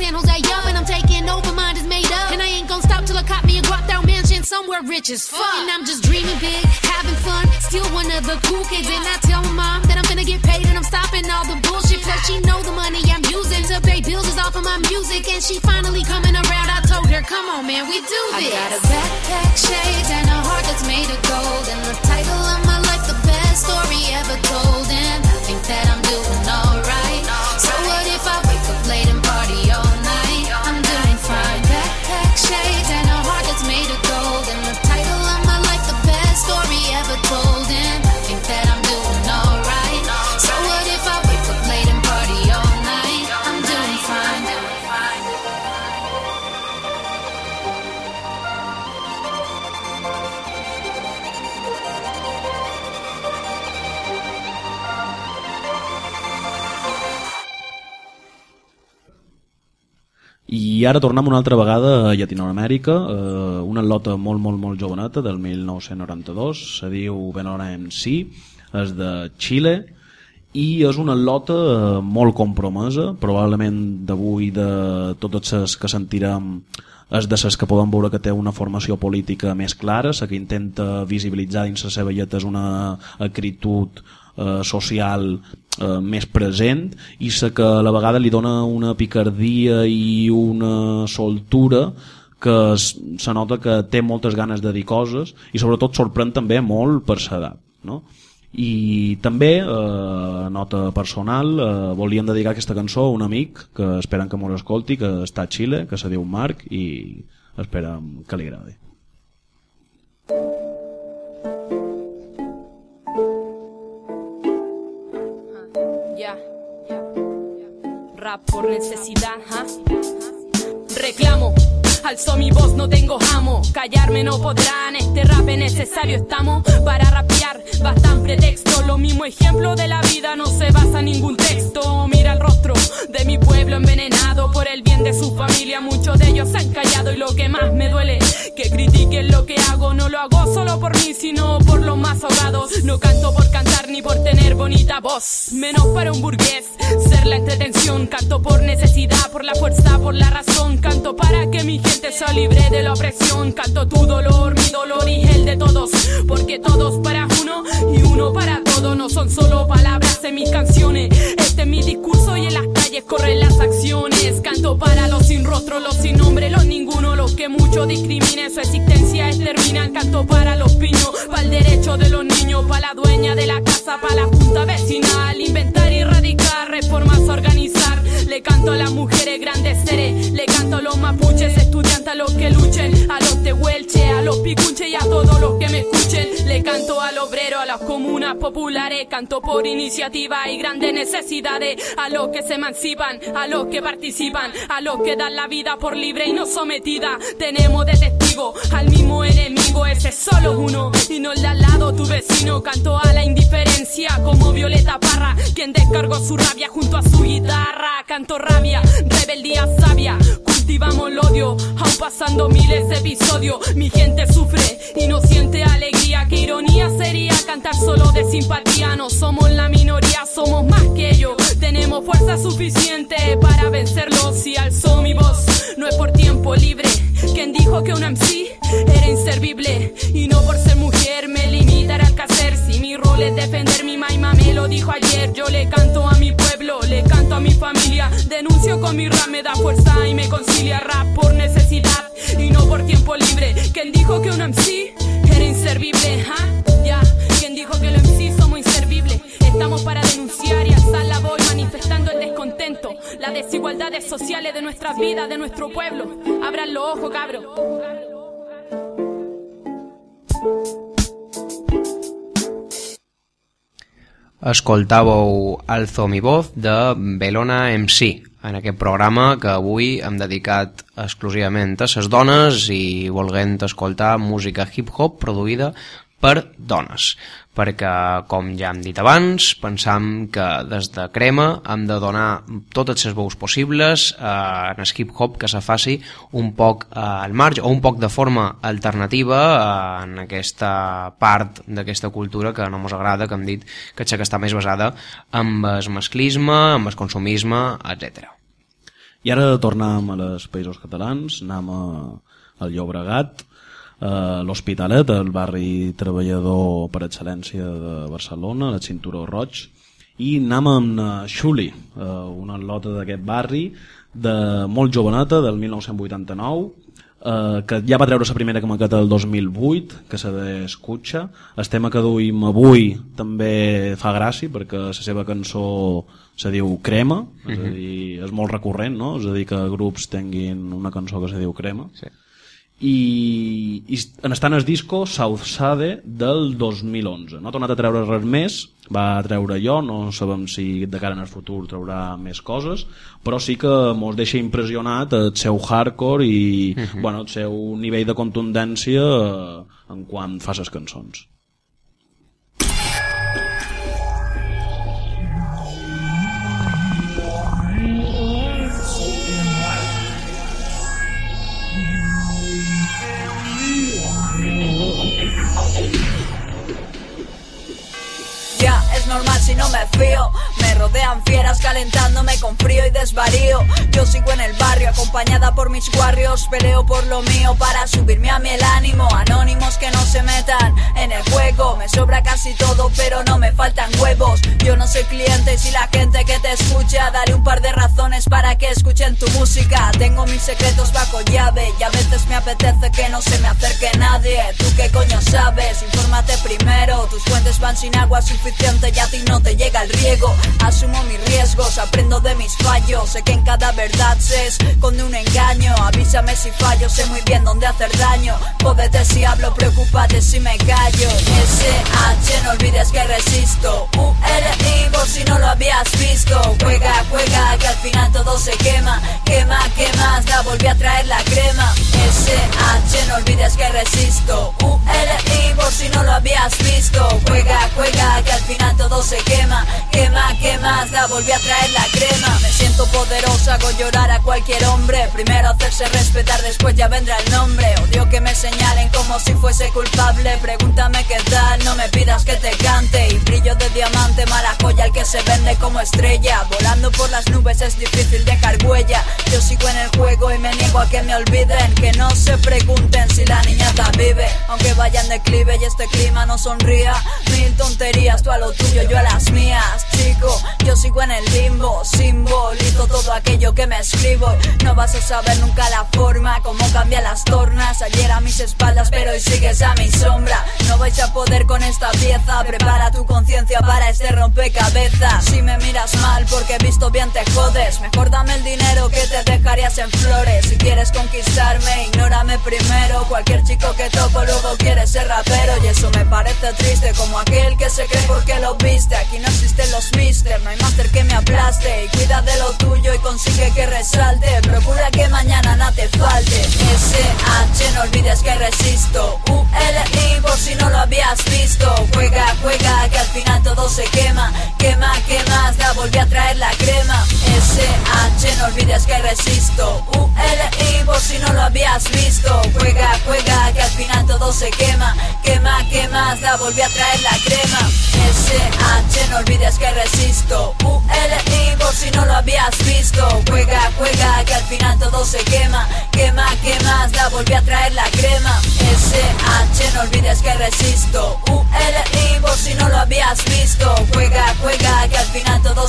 San Jose. And I'm taking over, mine is made up. And I ain't gon' stop till I cop me a guap down mansion somewhere rich as fuck. And I'm just dreaming big, having fun. Still one of the cool kids. And I tell my mom that I'm finna get paid and I'm stopping all the bullshit. Plus she know the money I'm using to pay bills is off of my music. And she finally coming around. I told her, come on, man, we do I got a backpack, shades, and a heart that's made of gold. And the title of my life, the best story ever told. And I think that I'm doing alright. So what if I wake up late change. I ara tornem una altra vegada a Llatinoamèrica, eh, una lota molt, molt, molt joveneta del 1992, se diu Benora MC, és de Xile, i és una lota eh, molt compromesa, probablement d'avui de totes les que sentirem és de les que poden veure que té una formació política més clara, la que intenta visibilitzar dins la seva lletra és una acritud eh, social eh, més present i la que a la vegada li dona una picardia i una soltura que se nota que té moltes ganes de dir coses i sobretot sorprèn també molt per l'edat no? i també eh, nota personal eh, volíem dedicar aquesta cançó a un amic que esperen que mos escolti que està a Xile, que se diu Marc i esperem que li agradi Ya. Por necesidad, ¿ah? Reclamo, alzo mi voz, no tengo amo. Callarme no podrán, este rap es necesario, estamos para rapear. Bastan pretexto, lo mismo ejemplo de la vida, no se basa en ningún texto. Mira el rostro de mi pueblo envenenado por el bien de su familia. Muchos de ellos se han callado y lo que más me duele, critiquen lo que hago. No lo hago solo por mí, sino por los más ahogados. No canto por cantar ni por tener bonita voz, menos para un burgués. Ser la entretención, canto por necesidad, por la fuerza, por la razón. Canto para que mi gente sea libre de la opresión. Canto tu dolor, mi dolor y el de todos. Porque todos para uno y uno para todo. No son solo palabras en mis canciones. Corren las acciones. Canto para los sin rostro, los sin nombre, los ninguno. Los que mucho discriminen su existencia exterminan. Canto para los piños, para el derecho de los niños. Para la dueña de la casa, para la junta vecinal. Inventar y erradicar, reformas organizar. Le canto a las mujeres grandes seres. Le canto a los mapuches, estudiantes a los que luchen. A los tehuelche, a los picunches y a todos los que me escuchen. Le canto al obrero, a las comunas populares. Canto por iniciativa y grandes necesidades. A los que se emancipan, a los que participan. A los que dan la vida por libre y no sometida. Tenemos de testigo al mismo enemigo. Ese es solo uno y no el de al lado tu vecino. Canto a la indiferencia como Violeta Parra. Quien descargó su rabia junto a su guitarra. Rabia, rebeldía sabia. Cultivamos el odio, aún pasando miles de episodios. Mi gente sufre y no siente alegría. Qué ironía sería cantar solo de simpatía. No somos la minoría, somos más que ellos. Tenemos fuerza suficiente para vencerlos. Si alzo mi voz, no es por tiempo libre. Quien dijo que un MC era inservible y no por ser mujer me limitará al hacer. Si mi rol es defender mi maima, me lo dijo ayer. Yo le canto a mi pueblo, le canto a mi familia. Denuncio con mi rap, me da fuerza y me concilia rap por necesidad y no por tiempo libre. Quien dijo que un MC era inservible, ¿ah? Ya, quien dijo que los MC somos inservibles. Estamos para denunciar y alzar la voz manifestando el descontento, las desigualdades sociales de nuestras vidas, de nuestro pueblo. Abran los ojos, cabros. Escoltàveu Alzo mi voz de Belona MC en aquest programa que avui hem dedicat exclusivament a les dones i volguent escoltar música hip-hop produïda per dones. Perquè, com ja hem dit abans, pensam que des de Crema hem de donar totes les veus possibles eh, en el hip-hop que se faci un poc eh, al marge o un poc de forma alternativa eh, en aquesta part d'aquesta cultura que no ens agrada, que hem dit que que està més basada en el masclisme, en el consumisme, etc. I ara tornem a les països catalans, anem a, al Llobregat, a l'Hospitalet, el barri treballador per excel·lència de Barcelona, el Cinturó Roig, i anem amb eh, Xuli, eh, una lota d'aquest barri, de molt joveneta, del 1989, eh, que ja va treure la primera maqueta del 2008, que se d'escutxa. El tema que duim avui també fa gràcia, perquè la seva cançó se diu Crema, és, a Mhm. dir, és molt recurrent, no? És a dir, que grups tinguin una cançó que se diu Crema. Sí. I, i en estant el disco Southside del 2011 no ha tornat a treure res més va treure jo, no sabem si de cara en el futur traurà més coses però sí que mos deixa impressionat el seu hardcore i Mhm. bueno, el seu nivell de contundència eh, en quan fa les cançons normal si no me fío. Me rodean fieras calentándome con frío y desvarío. Yo sigo en el barrio acompañada por mis guarrios. Peleo por lo mío para subirme a mí el ánimo. Anónimos que no se metan en el juego. Me sobra casi todo, pero no me faltan soy cliente y si la gente que te escucha, daré un par de razones para que escuchen tu música. Tengo mis secretos bajo llave y a veces me apetece que no se me acerque nadie. ¿Tú qué coño sabes? Infórmate primero. Tus fuentes van sin agua suficiente y a ti no te llega el riego. Asumo mis riesgos, aprendo de mis fallos. Sé que en cada verdad se esconde un engaño. Avísame si fallo, sé muy bien dónde hacer daño. Jódete si hablo, preocúpate si me callo. SH, no olvides que resisto. ULI, si no lo habías visto. Juega, juega, que al final todo se quema. Quema, ¿qué más? La volví a traer la crema. SH, no olvides que resisto. ULI, por si no lo habías visto. Juega, juega, que al final todo se quema. Quema, ¿qué más? La volví a traer la crema. Me siento poderosa, hago llorar a cualquier hombre. Primero hacerse respetar, después ya vendrá el nombre. Odio que me señalen como si fuese culpable. Pregúntame qué tal, no me pidas que te cante. Y brillo de diamante, mala joya, el que se vende como estrella. Volando por las nubes es difícil dejar huella. Yo sigo en el juego y me niego a que me olviden. Que no se pregunten si la niñata vive. Aunque vaya en declive y este clima no sonría. Mil tonterías, tú a lo tuyo, yo a las mías. Chico, yo sigo en el limbo. Simbolizo todo aquello que me escribo. No vas a saber nunca la forma, cómo cambian las tornas. Ayer a mis espaldas, pero hoy sigues a mi sombra. No vais a poder con esta pieza. Prepara tu conciencia para este Si me miras mal porque he visto bien te jodes. Mejor dame el dinero que te dejarías en flores. Si quieres conquistarme, ignórame primero. Cualquier chico que toco luego quiere ser rapero. Y eso me parece triste, como aquel que se cree porque lo viste. Aquí no existen los mister, no hay máster que me aplaste. Y cuida de lo tuyo y consigue que resalte. Procura que mañana nada te falte. SH, no olvides que resisto. ULI, por si no lo habías visto. Juega, juega, que al final todo se quema. Quema, ¿qué más? La volví a traer la crema. SH, no olvides que resisto. ULI, por si no lo habías visto. Juega, juega, que al final todo se quema. Quema, ¿qué más? La volví a traer la crema. SH, no olvides que resisto. ULI, por si no lo habías visto. Juega, juega, que al final todo se quema. Quema, ¿qué más? La volví a traer la crema. SH, no olvides que resisto.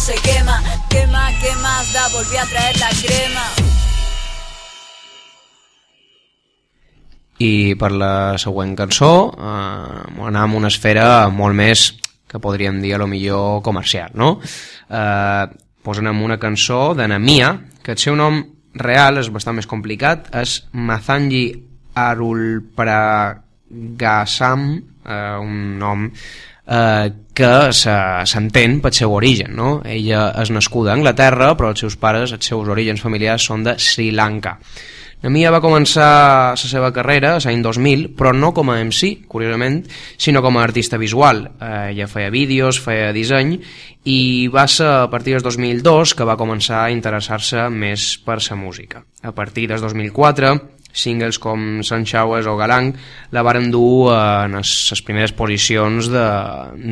Se quema. Quema, ¿qué más? La volví a traer la crema. I per la següent cançó eh, anar amb una esfera molt més que podríem dir a lo millor comercial, no? Eh, posen amb una cançó de Namia, que el seu nom real és bastant més complicat, és Mazanji Arulpragasam, eh, un nom eh, que s'entén pel seu origen, no? Ella és nascuda a Anglaterra, però els seus pares, els seus orígens familiars són de Sri Lanka. La Mia va començar la seva carrera l'any 2000, però no com a MC, curiosament, sinó com a artista visual. Eh, ella feia vídeos, feia disseny, i va ser a partir del 2002 que va començar a interessar-se més per la música. A partir del 2004 singles com Sun Showers o Galang la varen dur en les primeres posicions de,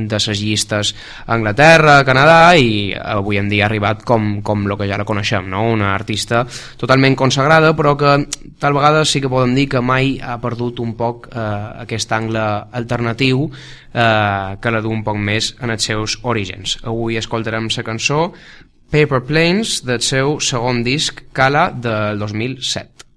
de les llistes a Anglaterra, a Canadà i avui en dia ha arribat com, com el que ja la coneixem, no? una artista totalment consagrada però que tal vegada sí que podem dir que mai ha perdut un poc eh, aquest angle alternatiu eh, que la du un poc més en els seus orígens. Avui escoltarem la cançó Paper Planes del seu segon disc Cala del 2007.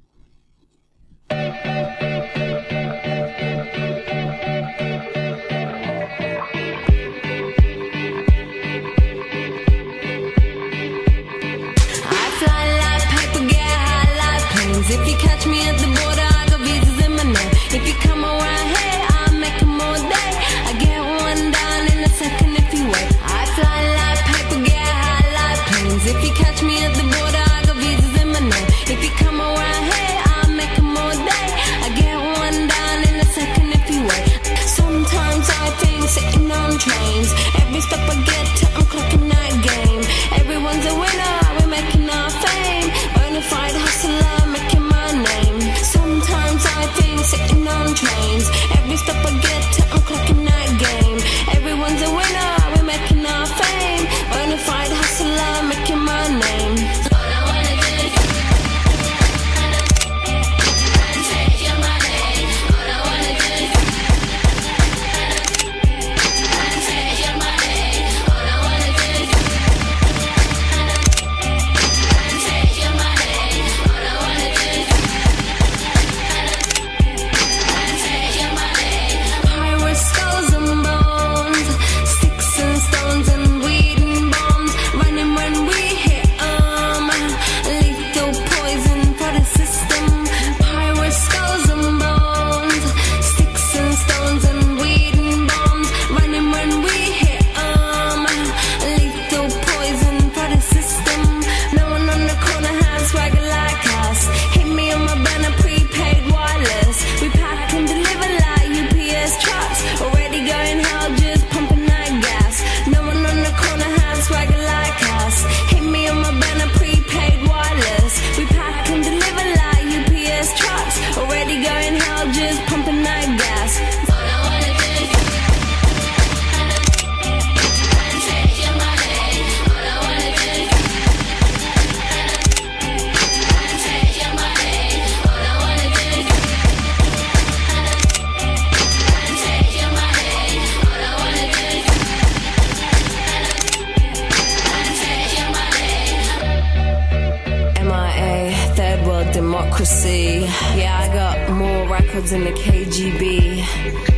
Democracy. Yeah, I got more records than the KGB.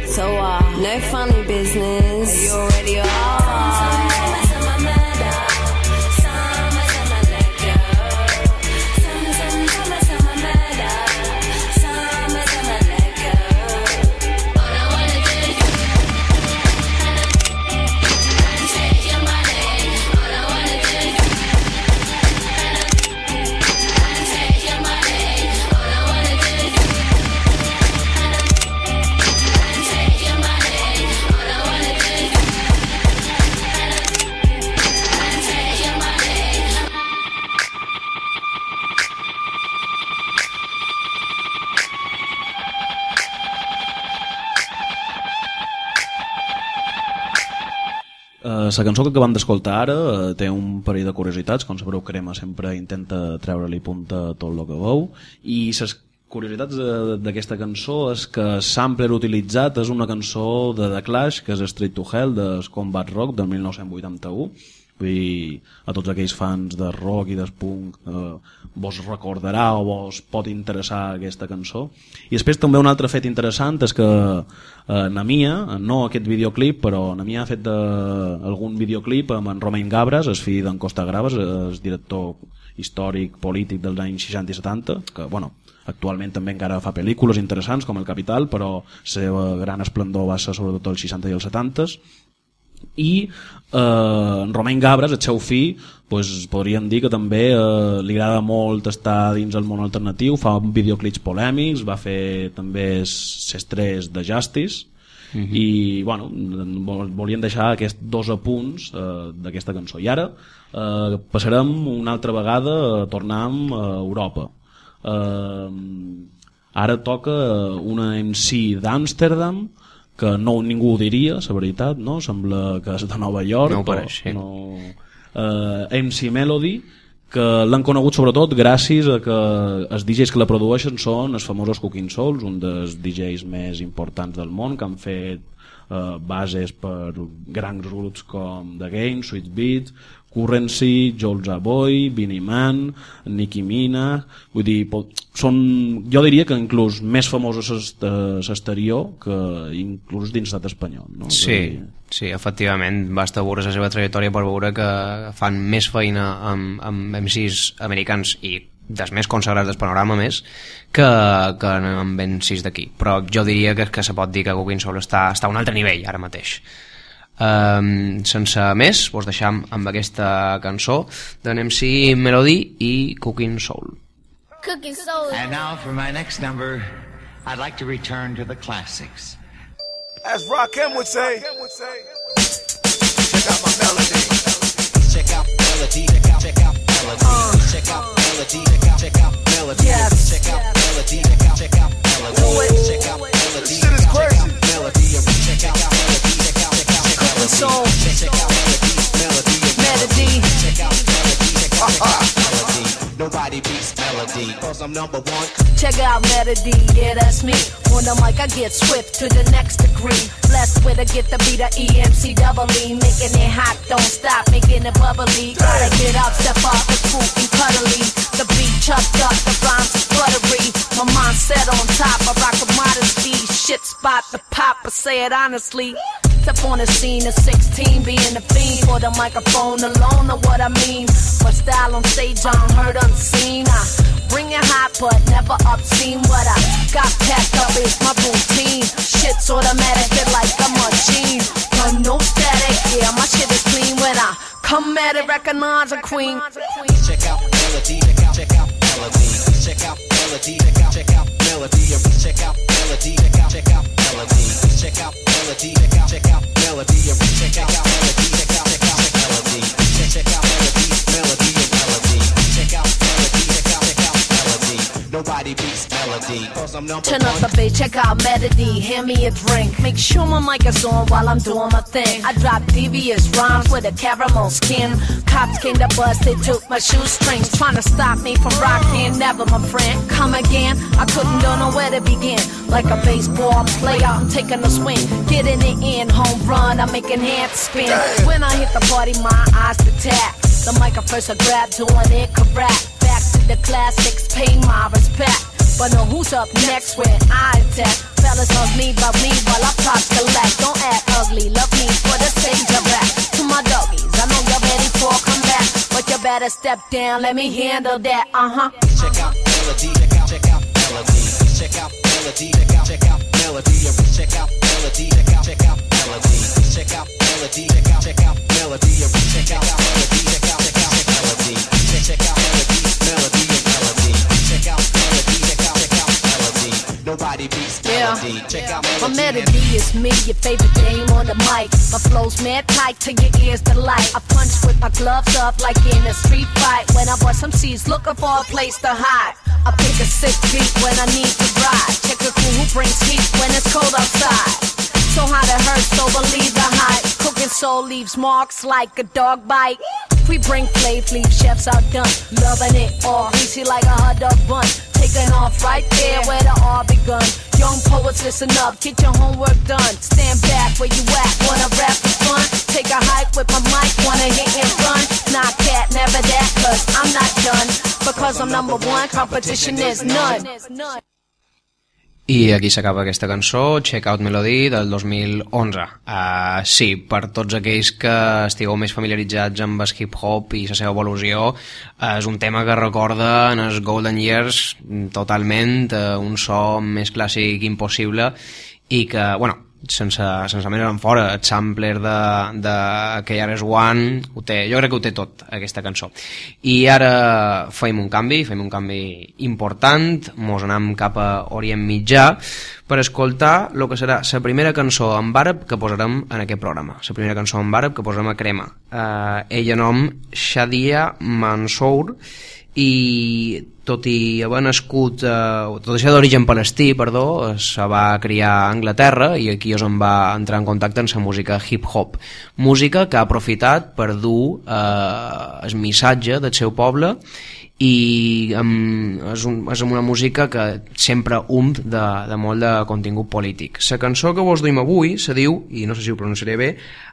So, uh, no funny business. You already are. La cançó que acabem d'escoltar ara uh, té un parell de curiositats, com sabreu Crema sempre intenta treure-li punta a tot el que veu. I les curiositats d'aquesta cançó és que sampler utilitzat és una cançó de The Clash que és Street to Hell de Combat Rock del 1981 Vull dir, a tots aquells fans de rock i d'espunk eh, vos recordarà o vos pot interessar aquesta cançó. I després també un altre fet interessant és que eh, Namia, no aquest videoclip però Namia ha fet de, algun videoclip amb en Romain Gabras el fill d'en Costa Graves el director històric polític dels anys 60 i 70 que bueno, actualment també encara fa pel·lícules interessants com El Capital però seva gran esplendor va ser sobretot als 60 i els 70 i eh, Romain Gabres, el seu fill, pues, podríem dir que també eh, li agrada molt estar dins el món alternatiu, fa videoclips polèmics, va fer també s'estrès de Justice, Mhm. i bueno, vol- volíem deixar aquests dos apunts eh, d'aquesta cançó i ara eh, passarem una altra vegada a tornar a Europa eh, ara toca una MC d'Amsterdam que no ningú ho diria, la veritat, no? Sembla que és de Nova York. No ho pareix. No, eh, MC Melody, que l'han conegut sobretot gràcies a que els DJs que la produeixen són els famosos Cooking Souls, un dels DJs més importants del món, que han fet eh, bases per grans grups com The Game, Sweet Beat, Currency, Joel Zaboy, Vinnie Man, Nicki Minaj, vull dir, són, jo diria que inclús més famosos a l'exterior que inclús dins l'estat espanyol. No? Sí, dir, sí, efectivament, basta veure la seva trajectòria per veure que fan més feina amb, amb MCs americans i dels més consagrats del panorama més que, que amb MCs d'aquí però jo diria que, que se pot dir que Soul està, està a un altre nivell ara mateix um, sense més vos deixam amb aquesta cançó de MC Melody i Cooking Soul Cooking soul. And now for my next number, I'd like to return to the classics. As Rakim would say. Check out my melody. Check out melody. Check out, check out melody. Check out melody. Check out, check out melody. Yes. Check out melody. Check out, check out melody. Check out melody. This shit is crazy. Melody. Check out melody. Check out, check the soul. Melody. Melody. Melody. Nobody beats melody. Cause I'm number one. Check out Melody, yeah, that's me. On the mic, I get swift to the next degree. Blessed with a gift to be the EMC double E. Making it hot, don't stop, making it bubbly. Gotta get up, step up, it's cool and cuddly. The beat chucked up, the rhymes are buttery. My mind set on top, I rock with modesty. Shit spot the pop, I say it honestly. Step on the scene at 16, being the fiend for the microphone alone, know what I mean. My style on stage, unheard, unseen. I bring it hot, but never obscene. What I got packed up is my routine. Shit's automatic, feel like a machine. Gun no static, yeah, my shit is clean. When I come at it, recognize a queen. Check out melody, check out, check out melody, check out melody, check out, check out melody, check out melody, check out, check out melody, check out melody, check out, check out melody, check out melody, check out, check out melody, check out melody, melody, Nobody beats melody, cause I'm number Turn up the one. bass, check out Melody, hand me a drink. Make sure my mic is on while I'm doing my thing. I drop devious rhymes with a caramel skin. Cops came to bust, they took my shoestrings. Trying to stop me from rocking, never my friend. Come again, I couldn't don't know where to begin. Like a baseball player, I'm taking a swing. Getting it in, home run, I'm making hands spin. When I hit the party, my eyes detach. The mic at first I grab, doing it correct. Back to the classics, pay my respect. But know who's up next when I attack. Fellas love me, love me while I props collect. Don't act ugly, love me for the stage of rap. To my doggies, I know you're ready for a comeback. But you better step down, let me handle that, uh huh. Check out melody, check out, check out melody, check out melody, check out, check out melody, check out melody, check out, check out melody, check out melody, check out, check out melody, check out melody, check out, Yeah. My melody. is me, your favorite game on the mic. My flow's mad tight to your ears delight. I punch with my gloves up like in a street fight. When I bust some C's looking for a place to hide. I pick a sick beat when I need to ride. Check a crew who brings heat when it's cold outside. So hot it hurts, so believe the hype. Cooking soul leaves marks like a dog bite. We bring flav, leave chefs outdone. Loving it all, greasy like a hot dog bun. Taking off right there where the all begun. Young poets, listen up, get your homework done. Stand back where you at, wanna rap for fun? Take a hike with my mic, wanna hit and run? Not cat, never that, cause I'm not done. Because I'm number one, competition is none. I aquí s'acaba aquesta cançó, Check Out Melody, del 2011. Uh, sí, per tots aquells que estigueu més familiaritzats amb el hip-hop i la seva evolució, uh, és un tema que recorda en els Golden Years totalment uh, un so més clàssic impossible i que, bueno, sense, sense més en fora el sampler de, de KRS One ho té, jo crec que ho té tot aquesta cançó. I ara feim un canvi feim un canvi important mos anem cap a Orient Mitjà per escoltar el que serà la primera cançó en àrab que posarem en aquest programa. La primera cançó en àrab que posarem a crema. Eh, ella nom Shadia Mansour i tot i haver nascut, eh, tot ser d'origen palestí, perdó, se va criar a Anglaterra i aquí es en va entrar en contacte amb la música hip-hop. Música que ha aprofitat per dur eh, el missatge del seu poble i um, és, un, és una música que sempre um de, de molt de contingut polític. La cançó que vos duim avui se diu, i no sé si ho pronunciaré bé,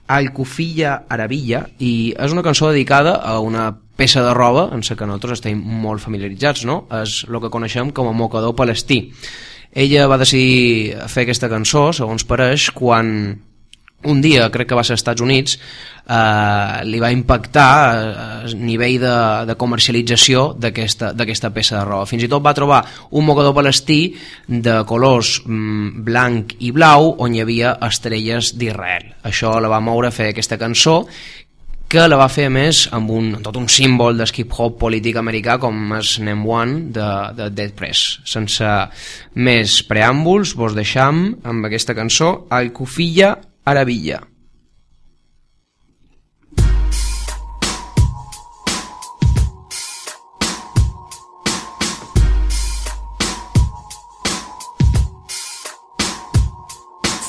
Al-Kufilla Arabilla, i és una cançó dedicada a una peça de roba en la que nosaltres estem molt familiaritzats, no? És el que coneixem com a mocador palestí. Ella va decidir fer aquesta cançó, segons pareix, quan un dia, crec que va ser als Estats Units, eh, li va impactar eh, el nivell de, de comercialització d'aquesta peça de roba. Fins i tot va trobar un mocador palestí de colors mm, blanc i blau on hi havia estrelles d'Israel. Això la va moure a fer aquesta cançó que la va fer a més amb un, tot un símbol del hip-hop polític americà com és Nem One de, de Dead Press. Sense més preàmbuls, vos deixam amb aquesta cançó Al-Kufilla Arabilla.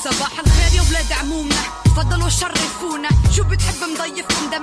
صباح الخير يا ولاد عمومنا تفضلوا شرفونا شو بتحب مضيف من دم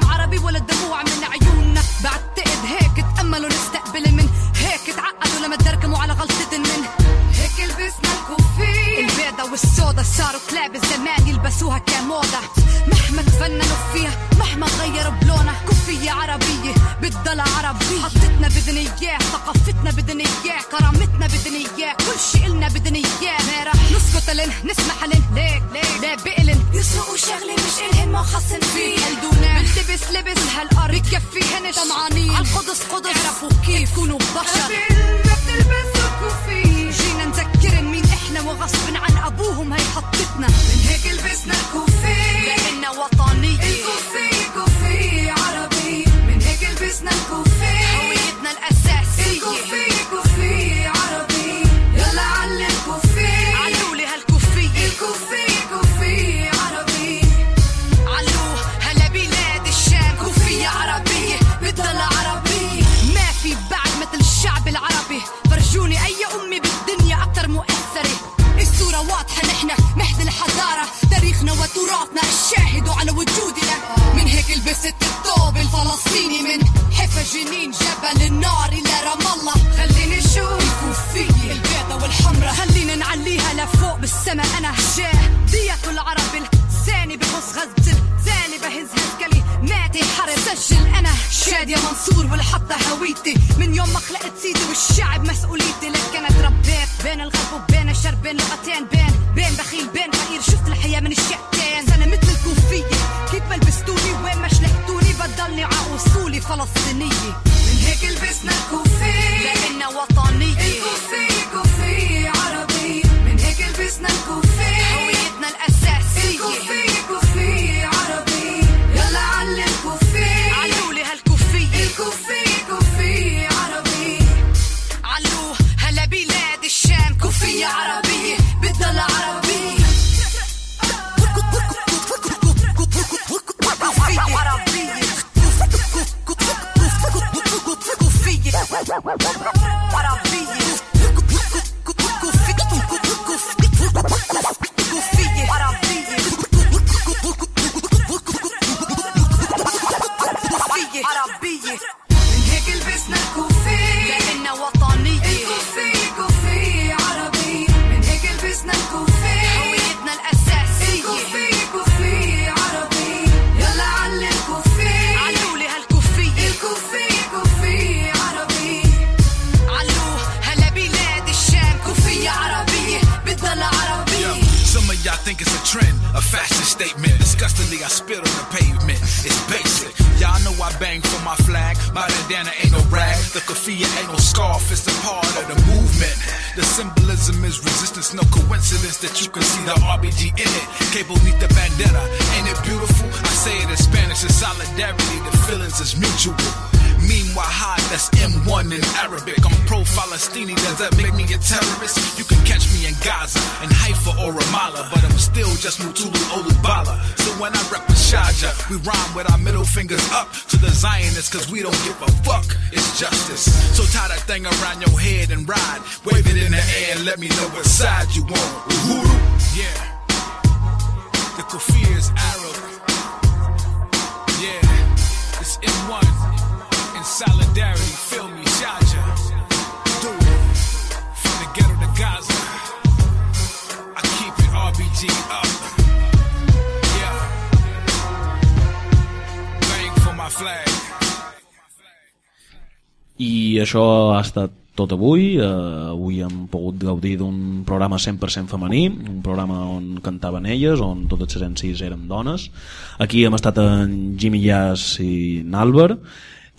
Estat tot avui. Hem pogut gaudir d'un programa 100% femení, un programa on cantaven elles, on totes les sis eren dones. Aquí hem estat en Jimmy Jazz i Nalber,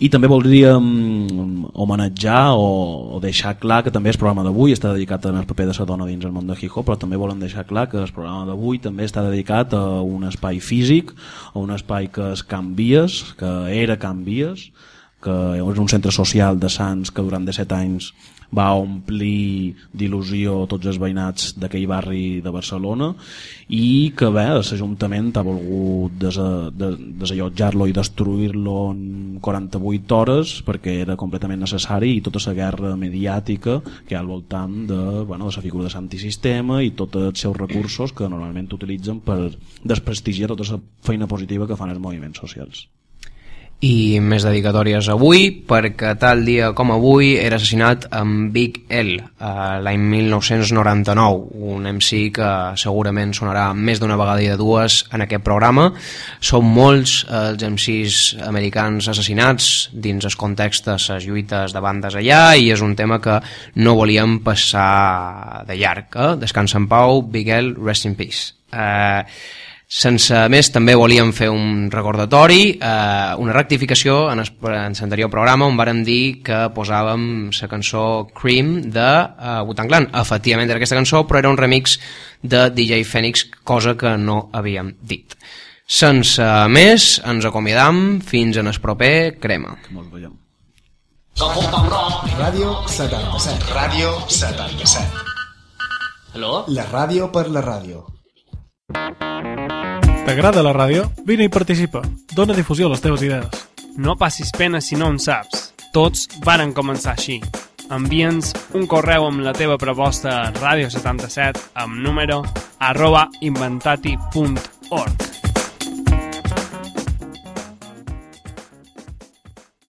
i també voldríem homenatjar o, o deixar clar que també el programa d'avui està dedicat al paper de la dona dins el món de hip-hop, però també volem deixar clar que el programa d'avui també està dedicat a un espai físic, a un espai que és Can Vies, que era Can Vies, que és un centre social de Sants que durant 17 anys va omplir d'il·lusió tots els veïnats d'aquell barri de Barcelona i que bé, l'Ajuntament ha volgut desa- de- desallotjar-lo i destruir-lo en 48 hores perquè era completament necessari i tota la guerra mediàtica que hi ha al voltant de, bueno, de la figura de l'antisistema i tots els seus recursos que normalment utilitzen per desprestigiar tota la feina positiva que fan els moviments socials. I més dedicatòries avui, perquè tal dia com avui era assassinat en Big L, eh, l'any 1999, un MC que segurament sonarà més d'una vegada i de dues en aquest programa. Són molts eh, els MCs americans assassinats dins el context de les lluites de bandes allà i és un tema que no volíem passar de llarg. Eh? Descansa en pau, Big L, rest in peace. Eh, sense més, també volíem fer un recordatori, eh, una rectificació en l'anterior programa on vàrem dir que posàvem la cançó Cream de eh, Wu-Tang Clan. Efectivament era aquesta cançó, però era un remix de DJ Phoenix, cosa que no havíem dit. Sense més, ens acomiadam fins en el proper Crema. Molt veiem. Ràdio 77. Ràdio 77. Hello? La ràdio per la ràdio. T'agrada la ràdio? Vine i participa. Dóna difusió a les teves idees. No passis pena si no en saps. Tots varen començar així. Envia'ns un correu amb la teva proposta a ràdio77 amb número arroba inventati.org